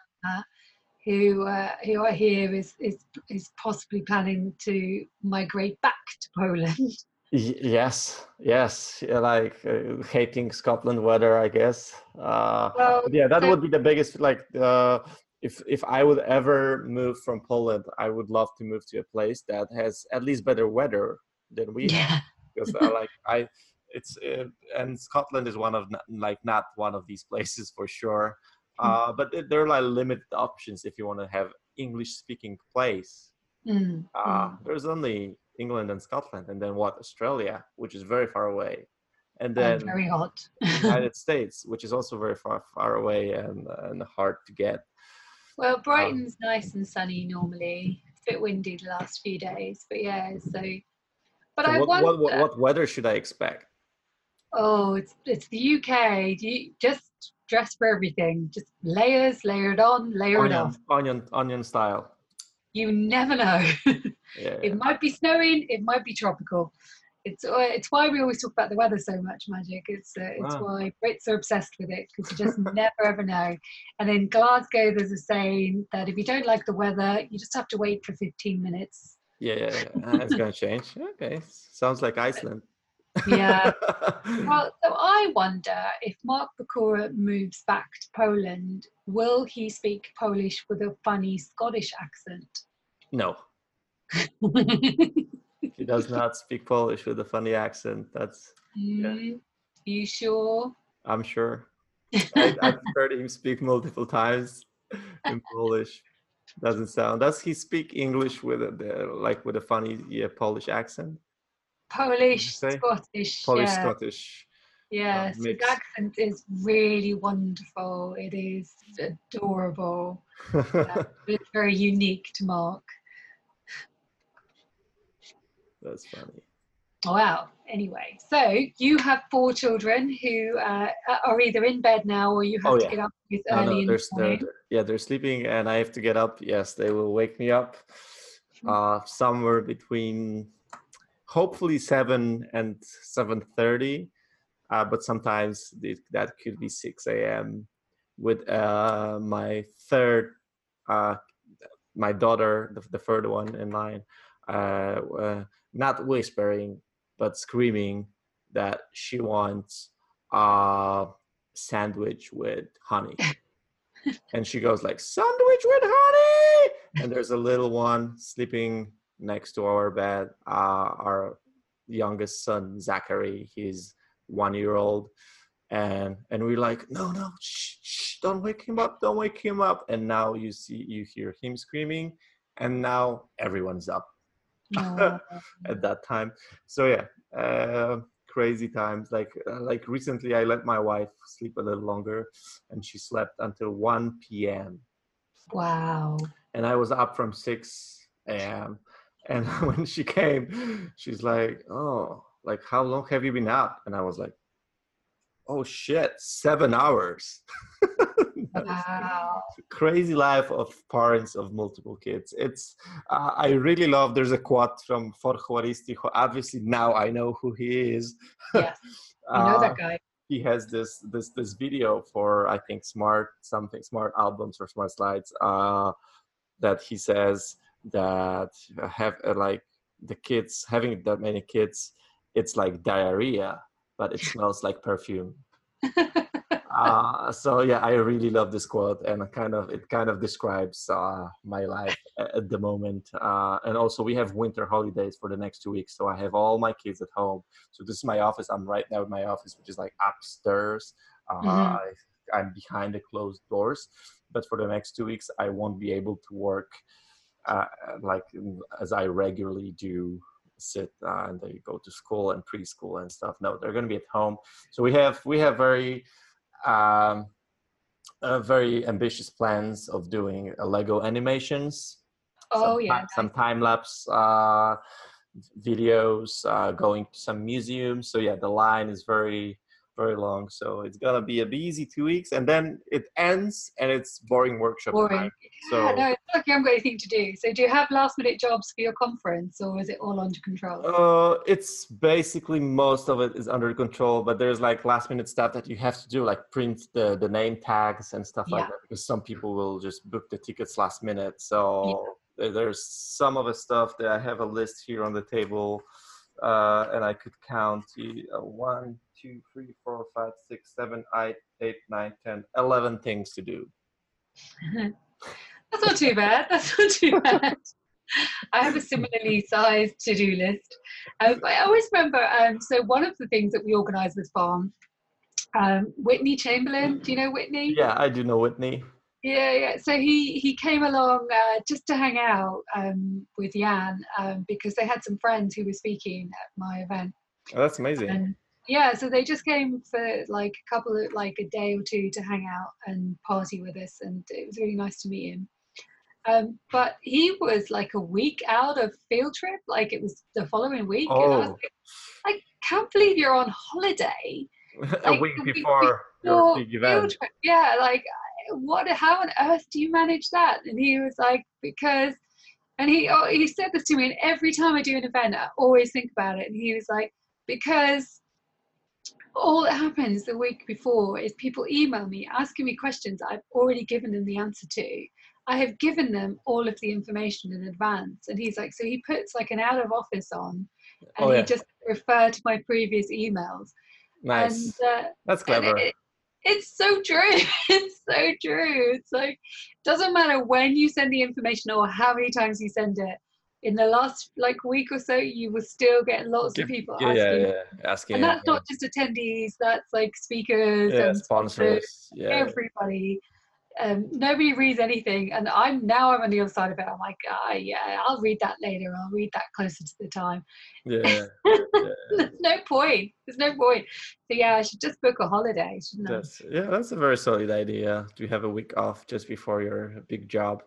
who uh, who I hear is is is possibly planning to migrate back to Poland. yes, yes, yeah, like uh, hating Scotland weather, I guess. Uh, well, yeah, that so, would be the biggest. Like, uh, if if I would ever move from Poland, I would love to move to a place that has at least better weather than we yeah. have [laughs] because I, like I it's uh, and Scotland is one of like not one of these places for sure. Hmm. Uh, but there are like limited options if you want to have English speaking place. Mm. Uh, mm. There's only England and Scotland, and then what Australia, which is very far away, and then very hot [laughs] United States, which is also very far far away and and hard to get. Well, Brighton's nice and sunny normally. It's a bit windy the last few days, but yeah. So, but So I what, what, what, what weather should I expect? Oh, it's it's the UK. Do you just dress for everything? Just layers, layer it on, layer it Onion, off. onion, onion style. You never know. [laughs] Yeah. it might be snowing. It might be tropical. It's uh, it's why we always talk about the weather so much, Magic. It's uh, it's Wow. why Brits are obsessed with it because you just [laughs] never ever know. And in Glasgow, there's a saying that if you don't like the weather, you just have to wait for 15 minutes. Yeah, yeah, yeah. Ah, it's gonna [laughs] change. Okay, sounds like Iceland. Yeah. [laughs] Well, so I wonder if Mark Bakura moves back to Poland, will he speak Polish with a funny Scottish accent? no, [laughs] he does not speak Polish with a funny accent. That's Mm, you sure? I'm sure. I, I've heard him speak multiple times in Polish. Doesn't sound. Does he speak English with a the, like with a funny yeah, Polish accent? Polish. Scottish. Polish yeah. Scottish. Yes, uh, his accent is really wonderful. It is adorable. [laughs] It's very unique to Mark. That's funny. Wow. Anyway, so you have four children who uh, are either in bed now or you have Oh, to yeah. get up with No, early no, in they're, the they're, yeah, they're sleeping, and I have to get up. Yes, they will wake me up Hmm. uh, somewhere between hopefully seven and seven thirty, uh, but sometimes it, that could be six a.m. With uh, my third, uh, my daughter, the, the third one in line, uh, uh, not whispering but screaming that she wants a sandwich with honey. [laughs] And she goes like sandwich with honey! And there's a little one sleeping next to our bed. Uh, our youngest son zachary he's one year old. And and we're like no no shh, shh, don't wake him up don't wake him up. And now you see you hear him screaming and now everyone's up [laughs] At that time. So yeah uh, crazy times. Like uh, like recently i let my wife sleep a little longer and she slept until 1 p.m wow. and i was up from 6 a.m and [laughs] when she came she's like oh like how long have you been up? And i was like oh shit seven hours [laughs] Wow. crazy life of parents of multiple kids. It's uh, I really love. There's a quote from Jorge Juaristi, who obviously now I know who he is. [laughs] You know Uh, that guy. he has this this this video for I think smart something smart albums or smart slides uh, that he says that have uh, like the kids having that many kids, it's like diarrhea, but it smells like perfume [laughs] uh, so yeah, I really love this quote, and it kind of it kind of describes uh, my life at the moment. Uh, and also, we have winter holidays for the next two weeks, so I have all my kids at home. So this is my office. I'm right now in my office, which is like upstairs. Uh, Mhm. I, I'm behind the closed doors, but for the next two weeks, I won't be able to work uh, like mm, as I regularly do sit uh, and they go to school and preschool and stuff no they're going to be at home so we have we have very um, uh, very ambitious plans of doing uh, Lego animations. Oh some, yeah. some time lapse uh, videos, uh, going to some museums. So yeah, the line is very very long. So it's gonna be a busy two weeks, and then it ends, and it's boring workshop Boring. time. Yeah, So no, it's lucky I haven't got anything to do. So do you have last minute jobs for your conference or is it all under control? Uh, it's basically most of it is under control, but there's like last minute stuff that you have to do, like print the the name tags and stuff like that, because some people will just book the tickets last minute. So there- there's some of the stuff that I have a list here on the table, uh, and I could count uh, one, two, three, four, five, six, seven, eight, eight, nine, ten, eleven things to do. [laughs] That's not too bad. That's not too bad. I have a similarly sized to do list. Um, I always remember, um, so one of the things that we organise with Farm, um, Whitney Chamberlain, do you know Whitney? Yeah, I do know Whitney. Yeah, yeah. So he he came along uh, just to hang out um, with Jan um, because they had some friends who were speaking at my event, Oh, that's amazing. and yeah, so they just came for like a couple of like a day or two to hang out and party with us, and it was really nice to meet him. Um, but he was like a week out of field trip, like it was the following week. Oh. And I, was like, I can't believe you're on holiday. [laughs] a Like, week a week before your field trip. Yeah, like what? How on earth do you manage that? And he was like, because, and he oh, he said this to me, and every time I do an event, I always think about it. And he was like, because all that happens the week before is people email me asking me questions I've already given them the answer to. I have given them all of the information in advance. And he's like, so he puts like an out of office on and Oh, he just refer to my previous emails. Nice. And, uh, That's clever. it- it's so true. [laughs] It's so true. It's like doesn't matter when you send the information or how many times you send it. In the last like week or so, you will still get lots Give- of people yeah, asking. yeah, yeah. Asking. And that's not just attendees. That's like speakers yeah, and sponsors. Yeah. everybody. Um, nobody reads anything, and I'm now I'm on the other side of it. I'm like, ah, yeah, I'll read that later. I'll read that closer to the time. yeah. yeah. [laughs] There's no point. There's no point. So yeah, I should just book a holiday, shouldn't I? That's yeah, that's a very solid idea to have a week off just before your big job.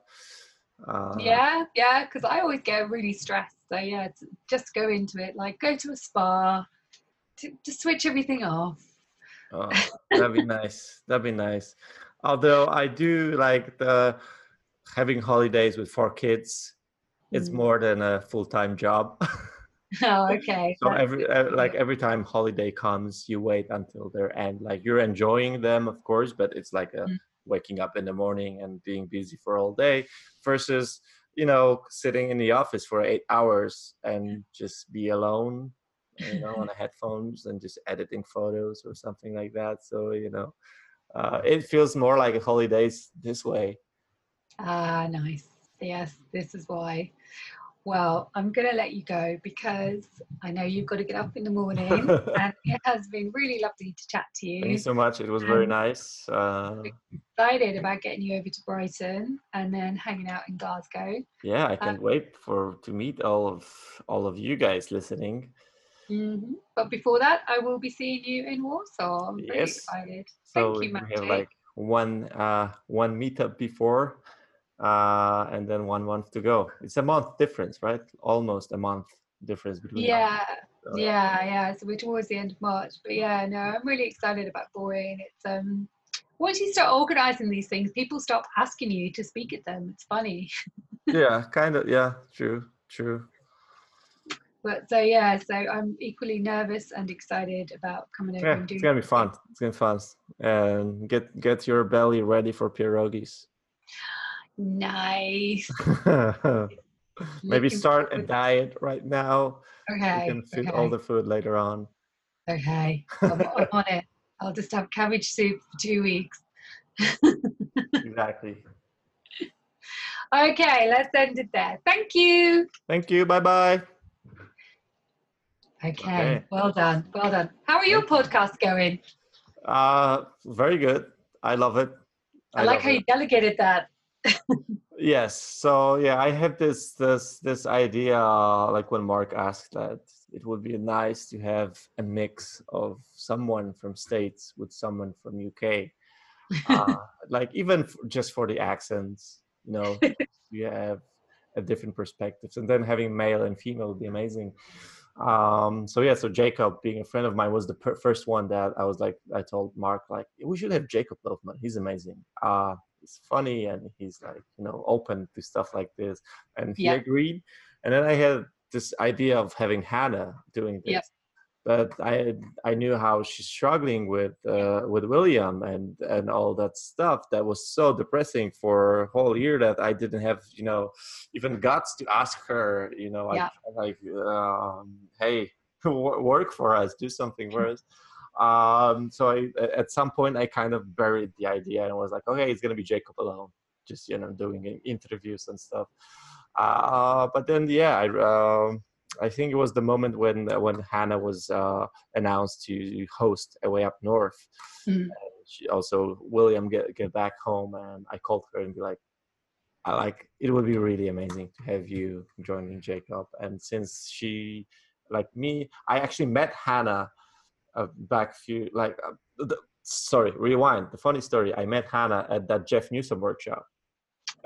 Uh, yeah yeah because i always get really stressed so yeah just go into it like go to a spa to, to switch everything off oh, [laughs] that'd be nice. That'd be nice. Although I do like the having holidays with four kids. It's Mm. more than a full time job. [laughs] oh okay [laughs] so that's every uh, like every time holiday comes, you wait until their end. Like you're enjoying them, of course, but it's like a Mm. Waking up in the morning and being busy for all day versus you know sitting in the office for eight hours and just be alone you know on the [laughs] headphones and just editing photos or something like that. So you know uh, it feels more like a holidays this way. Ah nice. Yes this is why well i'm gonna let you go because i know you've got to get up in the morning [laughs] and it has been really lovely to chat to you. thank you so much it was very Um, nice uh, excited about getting you over to brighton and then hanging out in glasgow yeah i can't wait for to meet all of all of you guys listening hmm But before that, I will be seeing you in Warsaw. I'm very Yes. excited. so Thank you, we Matty. have like one uh one meetup before uh and then one month to go it's a month difference right almost a month difference between yeah, So, yeah, yeah. So we're towards the end of March. But yeah, no, I'm really excited about Boring. It's um once you start organizing these things, people stop asking you to speak at them. It's funny. [laughs] yeah kind of yeah true true But so yeah, so I'm equally nervous and excited about coming over yeah and doing. it's gonna be fun it's gonna be fun and get get your belly ready for pierogies Nice. [laughs] maybe start a diet right now Okay. you can fit okay. all the food later on Okay, I'm, I'm [laughs] on it. I'll just have cabbage soup for two weeks. [laughs] exactly Okay, let's end it there. Thank you. thank you bye bye Okay, Okay. well done. Well done. How are your podcasts going? uh very good i love it I, like how it. you delegated that. Yes. So yeah, I have this this this idea like when Mark asked that it would be nice to have a mix of someone from states with someone from UK. Uh, [laughs] like even f- just for the accents, you know, [laughs] you have a different perspectives and then having male and female would be amazing. Um, so yeah, so Jacob being a friend of mine was the per- first one that I was like, I told Mark like we should have Jacob Loafman. He's amazing. Uh, he's funny and he's like you know open to stuff like this. And he Yeah. agreed. And then i had this idea of having hannah doing this. Yep. but i i knew how she's struggling with uh, with william and and all that stuff that was so depressing for a whole year that i didn't have you know even guts to ask her you know like, like um, hey [laughs] work for us. Do something for [laughs] us um so i at some point i kind of buried the idea and was like okay it's gonna be jacob alone just you know doing interviews and stuff uh but then yeah i um i think it was the moment when when hannah was uh announced to host a way up north Mm. She also william get get back home and i called her and be like I like it would be really amazing to have you joining Jacob. And since she, like me, I actually met Hannah uh, back few like uh, the, sorry rewind the funny story i met hannah at that jeff newsom workshop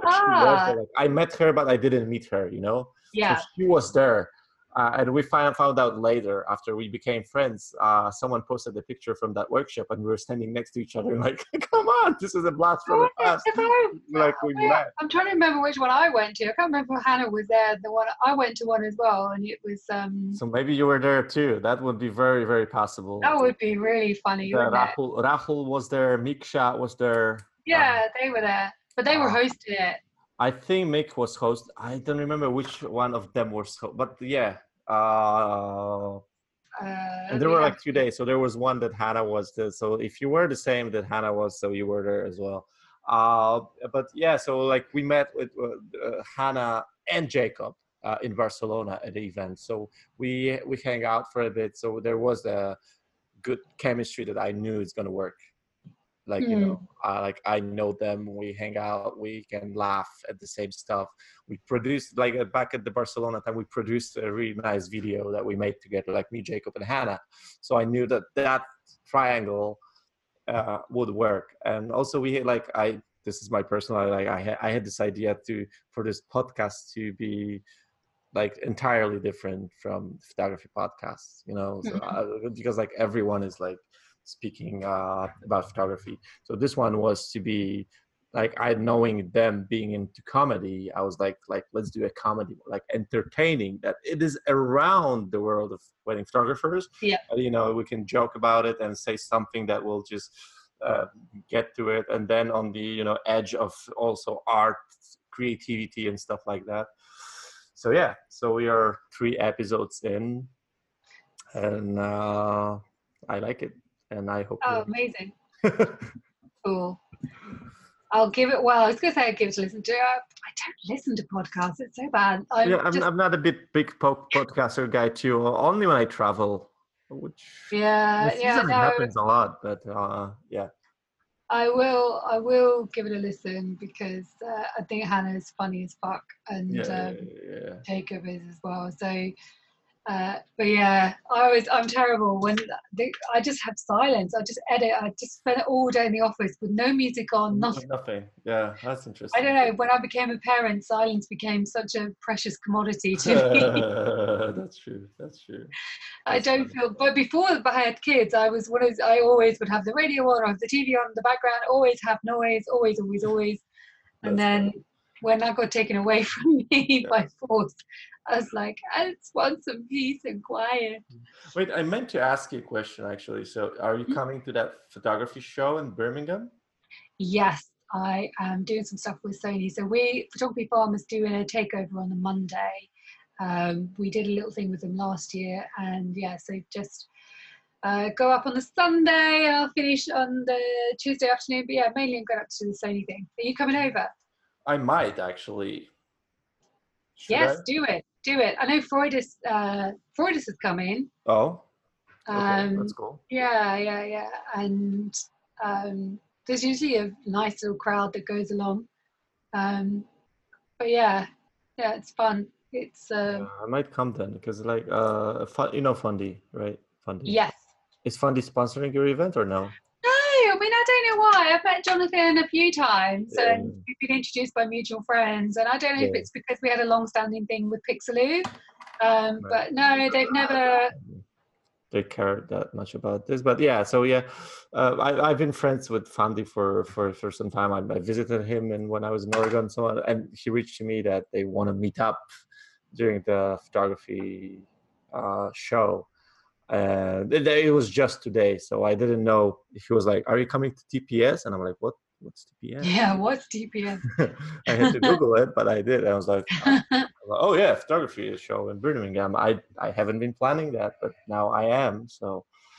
Ah. there, like, i met her but i didn't meet her you know Yeah. so she was there uh, and we found, found out later after we became friends uh, someone posted a picture from that workshop and we were standing next to each other [laughs] like come on this is a blast from the past I- [laughs] like we yeah, met I'm trying to remember which one I went to. I can't remember if Hannah was there. The one I went to one as well, and it was um. so maybe you were there too that would be very very possible That would be really funny? Rahul, Rahul was there miksha was there Yeah, they were there, but they were Ah. hosting it. I think Mick was host. I don't remember which one of them was, ho- but yeah. Uh, Uh, and there were like two days. So there was one that Hannah was the. So if you were the same that Hannah was, so you were there as well. Uh, but yeah, so like we met with uh, Hannah and Jacob uh, in Barcelona at the event. So we we hang out for a bit. So there was a good chemistry that I knew is gonna work. Like you know, uh, like I know them. We hang out. We can laugh at the same stuff. We produced like uh, back at the Barcelona time. We produced a really nice video that we made together, like me, Jacob, and Hannah. So I knew that that triangle uh, would work. And also, we had, like I. This is my personal. Like I had, I had this idea to for this podcast to be like entirely different from photography podcasts. You know, so, uh, because like everyone is like speaking uh, about photography. So this one was to be like I knowing them being into comedy, I was like like let's do a comedy like entertaining that it is around the world of wedding photographers. Yeah. You know, we can joke about it and say something that will just uh, get to it, and then on the you know edge of also art, creativity, and stuff like that. So yeah, so we are three episodes in, and uh, I like it, and I hope. Oh, [laughs] amazing! Cool. I'll give it. Well, I was going to say I'd give it a listen to. I, I don't listen to podcasts. It's so bad. I'm yeah, I'm, just, I'm not a big big po- podcaster guy too. Only when I travel, which yeah, yeah. No, happens a lot. But uh, yeah, I will. I will give it a listen because uh, I think Hannah is funny as fuck, and yeah, um, yeah, yeah. Jacob is as well. So, uh, but yeah, I always I'm terrible when the, I just have silence. I just edit. I just spend it all day in the office with no music on, nothing. Nothing. Yeah, that's interesting. I don't know. When I became a parent, silence became such a precious commodity to me. [laughs] that's true. That's true. I That's don't funny. feel. But before I had kids, I was one of. I always would have the radio on or have the TV on in the background. Always have noise. Always, always, always. And That's then funny. when that got taken away [laughs] from me by force, I was like, I just want some peace and quiet. Wait, I meant to ask you a question actually. So, are you Mhm. coming to that photography show in Birmingham? Yes, I am doing some stuff with Sony. So we Photography Farm is doing a takeover on the Monday. Um, we did a little thing with them last year, and yeah, so just uh, go up on the Sunday, I'll finish on the Tuesday afternoon. But yeah, mainly I'm going up to the Sony thing. Are you coming over? I might actually. Should yes, I? do it, do it. I know Freudis, uh, Freudis is coming. Oh, okay, Um, that's cool. Yeah, yeah, yeah. And um, there's usually a nice little crowd that goes along. Um, but yeah, yeah, it's fun. It's uh, Yeah, I might come then because like uh, you know Fundy, right? Fundy. yes. Is Fundy sponsoring your event or no? No, I mean I don't know why. I've met Jonathan a few times, Yeah. and we've been introduced by mutual friends. And I don't know if it's because we had a long-standing thing with Pixellu, um, Right. but no, they've never. They care that much about this, but yeah. So yeah, uh, I, I've been friends with Fundy for for for some time. I, I visited him, and when I was in Oregon, so on, and he reached to me that they want to meet up during the photography uh, show. And it, it was just today, so I didn't know if he was like, "Are you coming to TPS?" And I'm like, "What? What's TPS?" Yeah, what's TPS? [laughs] I had to Google it, but I did. I was like, [laughs] oh, oh yeah, photography show in Birmingham. I I haven't been planning that, but now I am. So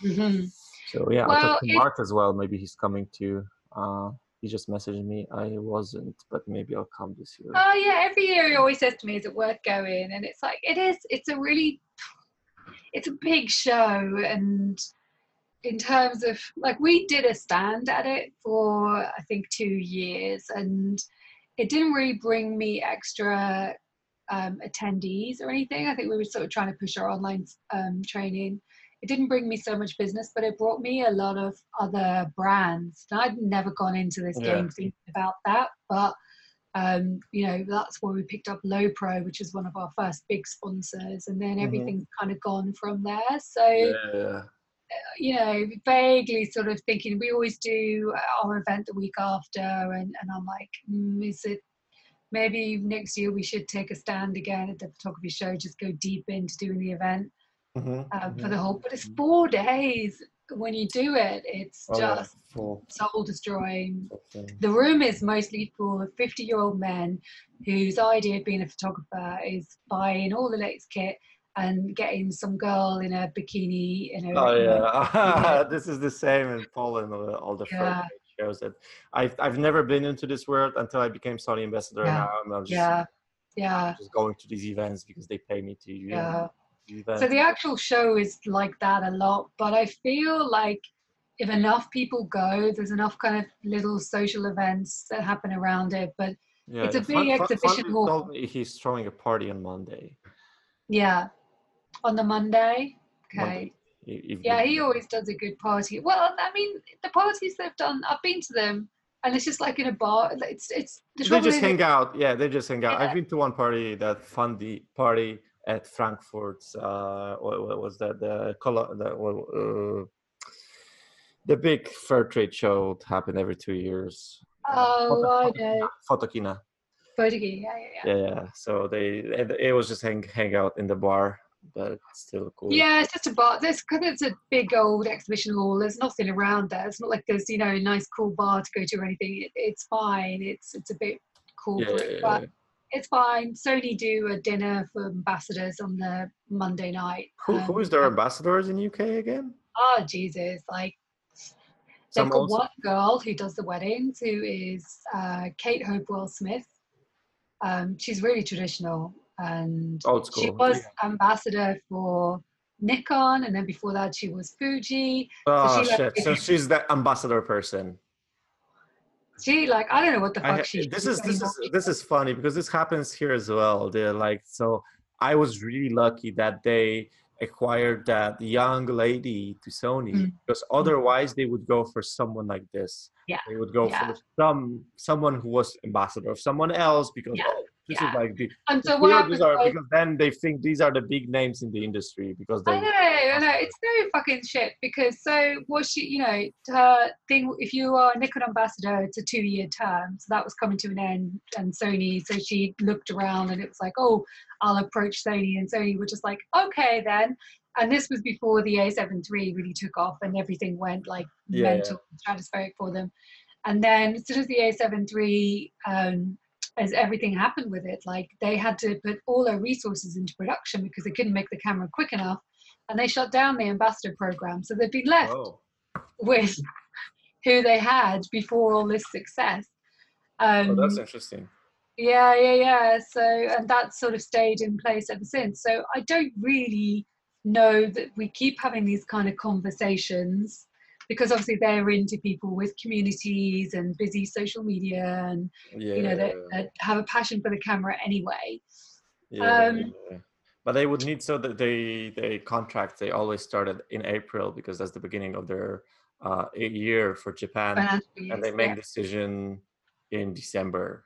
Mhm. so yeah, I Well, talked to it- Mark as well. Maybe he's coming to. Uh, he just messaged me. I wasn't, but maybe I'll come this year. Oh yeah, every year he always says to me, "Is it worth going?" And it's like it is. It's a really, it's a big show, and in terms of like we did a stand at it for I think two years, and it didn't really bring me extra um, attendees or anything. I think we were sort of trying to push our online um, training. it didn't bring me so much business, but it brought me a lot of other brands. And I'd never gone into this Yeah. game thinking about that, but um, you know, that's where we picked up Lowepro, which is one of our first big sponsors, and then Mhm. kind of gone from there. So Yeah. you know, vaguely sort of thinking we always do our event the week after, and, and I'm like, mm, is it maybe next year we should take a stand again at the photography show, just go deep into doing the event Mhm, um, for mhm. the whole. But it's four days. When you do it, it's Oh, just full. soul destroying. The room is mostly full of 50 year old men whose idea of being a photographer is buying all the latest kit and getting some girl in a bikini in a Oh yeah, [laughs] [laughs] this is the same in Poland. All the, all the Yeah. shows that I've I've never been into this world until I became Sony ambassador. Yeah. Now I'm, I'm just, yeah yeah just going to these events because they pay me to. You know, so the actual show is like that a lot but i feel like if enough people go there's enough kind of little social events that happen around it but yeah, it's a big Fun- exhibition Funny hall. he's throwing a party on Monday. yeah on the monday okay Monday yeah he always does a good party well i mean the parties they've done i've been to them and it's just like in a bar it's it's the they just hang out. Yeah, they just hang out. Yeah. I've been to one party, that fundy party at Frankfurt's. Uh, what, what was that? The color, the well, uh, the big fair trade show that happened every two years. oh i know Photokina. Photography, yeah yeah yeah Yeah, yeah. So they it, it was just hang hang out in the bar, but still cool. Yeah, it's just a bar. There's because it's a big old exhibition hall. There's nothing around there. It's not like there's you know a nice cool bar to go to or anything. It, it's fine. It's it's a bit yeah, corporate, yeah, but yeah. It's fine. Sony do a dinner for ambassadors on the Monday night. Who, who Um, is their ambassadors in UK again? Oh Jesus! Like Some they've got one girl who does the weddings, who is uh, Kate Hopewell Smith. Um, she's really traditional, and Old she school. was ambassador for Nikon, and then before that she was Fuji. Oh she, like, shit! So she's the ambassador person. She like I don't know what the fuck ha- she. this is this is this is funny because this happens here as well. They're like so. I was really lucky that they acquired that young lady to Sony Mm. because otherwise they would go for someone like this. Yeah, they would go yeah. for some someone who was ambassador of someone else because Yeah, oh, this yeah. is like the, And so what happens are was, because then they think these are the big names in the industry because they I know, I know, it's no fucking shit because so was she, you know, her thing. If you are a Nikon ambassador, it's a two-year term, so that was coming to an end. And Sony, so she looked around and it was like, oh, I'll approach Sony, and Sony were just like, okay then. And this was before the A7 III really took off and everything went like Yeah, yeah. mental, stratospheric for them. And then as soon as the A7 III, um, as everything happened with it, like they had to put all their resources into production because they couldn't make the camera quick enough, and they shut down the ambassador program. So they'd been left oh with who they had before all this success. Um, oh that's interesting. yeah, yeah, yeah. So, and that sort of stayed in place ever since. So, I don't really know that we keep having these kind of conversations because obviously they're into people with communities and busy social media and Yeah, you know that, that have a passion for the camera anyway. Yeah, Um, yeah. But they would need so that they they contract they always started in April because that's the beginning of their uh, year for Japan, Financial and they make decision in December.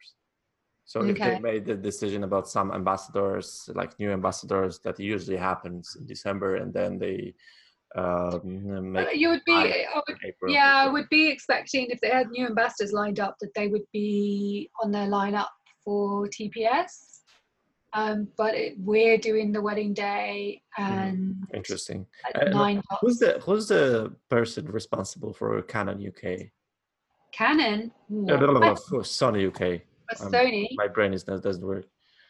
So if they made the decision about some ambassadors, like new ambassadors, that usually happens in December, and then they um, you would be, I would. Yeah, I would be expecting if they had new ambassadors lined up that they would be on their lineup for TPS. Um, but it, we're doing the wedding day and Interesting. at Uh, Who's the who's the person responsible for Canon UK? Canon blah, blah, what? for Sony UK. Um, Sony. My brain is not doesn't work.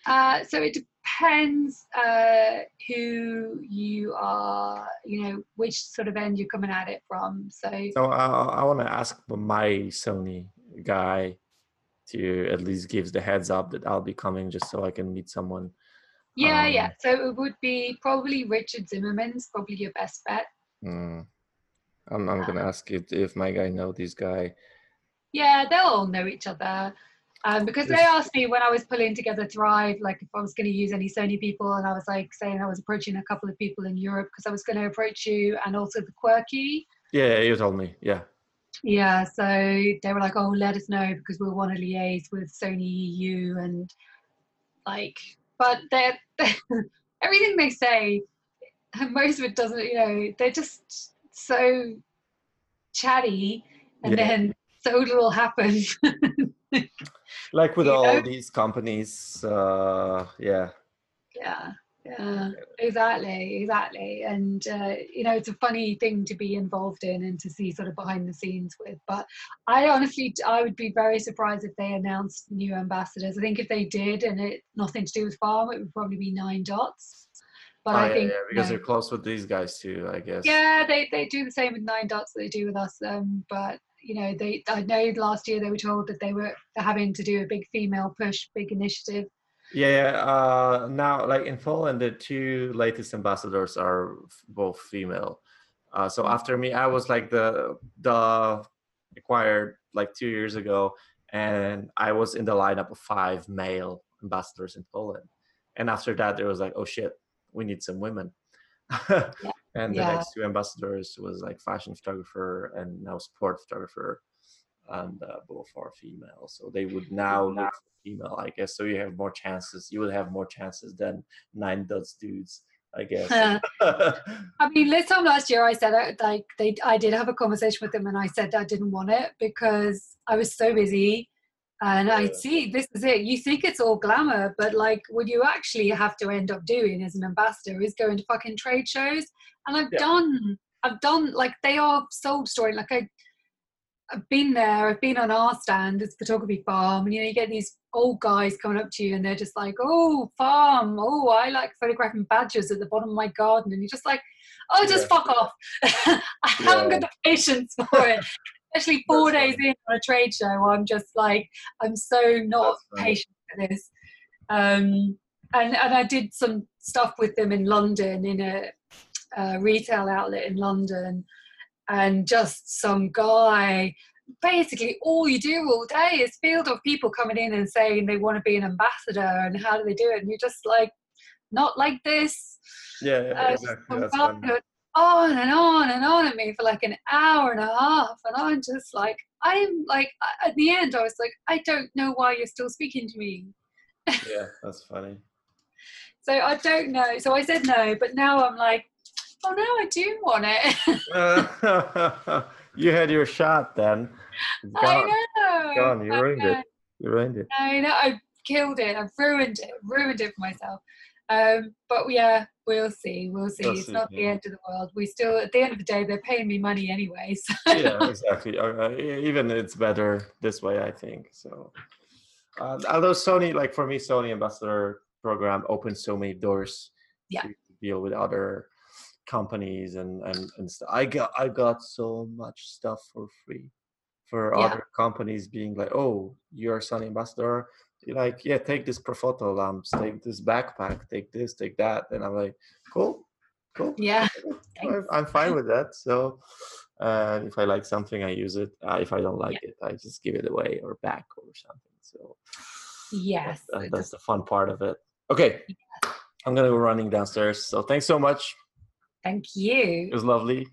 Uh, so it depends uh, who you are, you know, which sort of end you're coming at it from. So So I, I want to ask my Sony guy to at least gives the heads up that I'll be coming just so I can meet someone. yeah, yeah. Um, So it would be probably Richard Zimmerman's probably your best bet. Mm. I'm, I'm gonna ask if, if my guy know this guy. Yeah, they'll all know each other. Um, because they asked me when I was pulling together Thrive, like if I was going to use any Sony people, and I was like saying I was approaching a couple of people in Europe because I was going to approach you and also the Quirky. Yeah, you told me. Yeah. Yeah, so they were like, "Oh, let us know because we'll want to liaise with Sony EU and like." But they're, they're [laughs] everything they say, most of it doesn't. You know, they're just so chatty, and Yeah. then so little happens. [laughs] Like with You all know? these companies, uh, yeah. yeah yeah exactly exactly and uh, you know it's a funny thing to be involved in and to see sort of behind the scenes with but i honestly i would be very surprised if they announced new ambassadors i think if they did and it nothing to do with farm it would probably be nine dots but Oh, i yeah, think yeah, because you're close with these guys too, I guess. yeah they, they do the same with nine dots that they do with us um, but you know they i know last year they were told that they were having to do a big female push big initiative Yeah, uh, now like in Poland, the two latest ambassadors are both female. Uh, so Mm. after me, I was like the the acquired like two years ago, and I was in the lineup of five male ambassadors in Poland. And after that, there was like, oh shit, we need some women. [laughs] And the Yeah. next two ambassadors was like fashion photographer and now sport photographer, and uh, both are female. So they would now look female, I guess. So you have more chances. You would have more chances than nine dots dudes, I guess. [laughs] [laughs] I mean, this time last year, I said uh, like they, I did have a conversation with them, and I said I didn't want it because I was so busy, and I Yeah. see this is it. You think it's all glamour, but like what you actually have to end up doing as an ambassador is going to fucking trade shows, and I've Yeah. done, I've done like they are soul story. Like I, I've been there. I've been on our stand as photography farm, and you know you get these old guys coming up to you, and they're just like, "Oh, farm. Oh, I like photographing badgers at the bottom of my garden," and you're just like, "Oh, just Yeah. fuck off." [laughs] I haven't got the patience for it. Especially four That's days in on a trade show, I'm just like, I'm so not patient for this. Um, and and I did some stuff with them in London in a, a retail outlet in London, and just some guy. Basically, all you do all day is field of people coming in and saying they want to be an ambassador and how do they do it, and you're just like, not like this. yeah, yeah, Uh, exactly. Some That's guy funny. went on and on and on at me for like an hour and a half, and I'm just like, I'm like, at the end, I was like, I don't know why you're still speaking to me. Yeah, that's funny. [laughs] So I don't know. So I said no, but now I'm like, oh no, I do want it. [laughs] you had your shot then. [laughs] I know. Gone. You I ruined know. it. You ruined it. I know. I killed it. I've ruined it. Ruined it for myself. Um, but yeah, we'll see. We'll see. We'll it's see, not the end of the world. We still, at the end of the day, they're paying me money anyway. [laughs] So yeah, exactly. Uh, uh, even it's better this way, I think. So, uh, although Sony, like for me, Sony Ambassador program opens so many doors Yeah. to deal with other companies and and and stuff. I got I got so much stuff for free for Yeah. other companies being like, oh, you're a Sony Ambassador. You're like, yeah, take this Profoto lamps, take this backpack, take this, take that, and I'm like, cool, cool. yeah. [laughs] I'm- [laughs] Thanks. I'm fine with that. So, uh, if I like something, I use it. Uh, if I don't like it, I just give it away or back or something. So, Yes. that- it that's the fun part of it. Okay, I'm gonna go running downstairs. So, thanks so much. Thank you. It was lovely.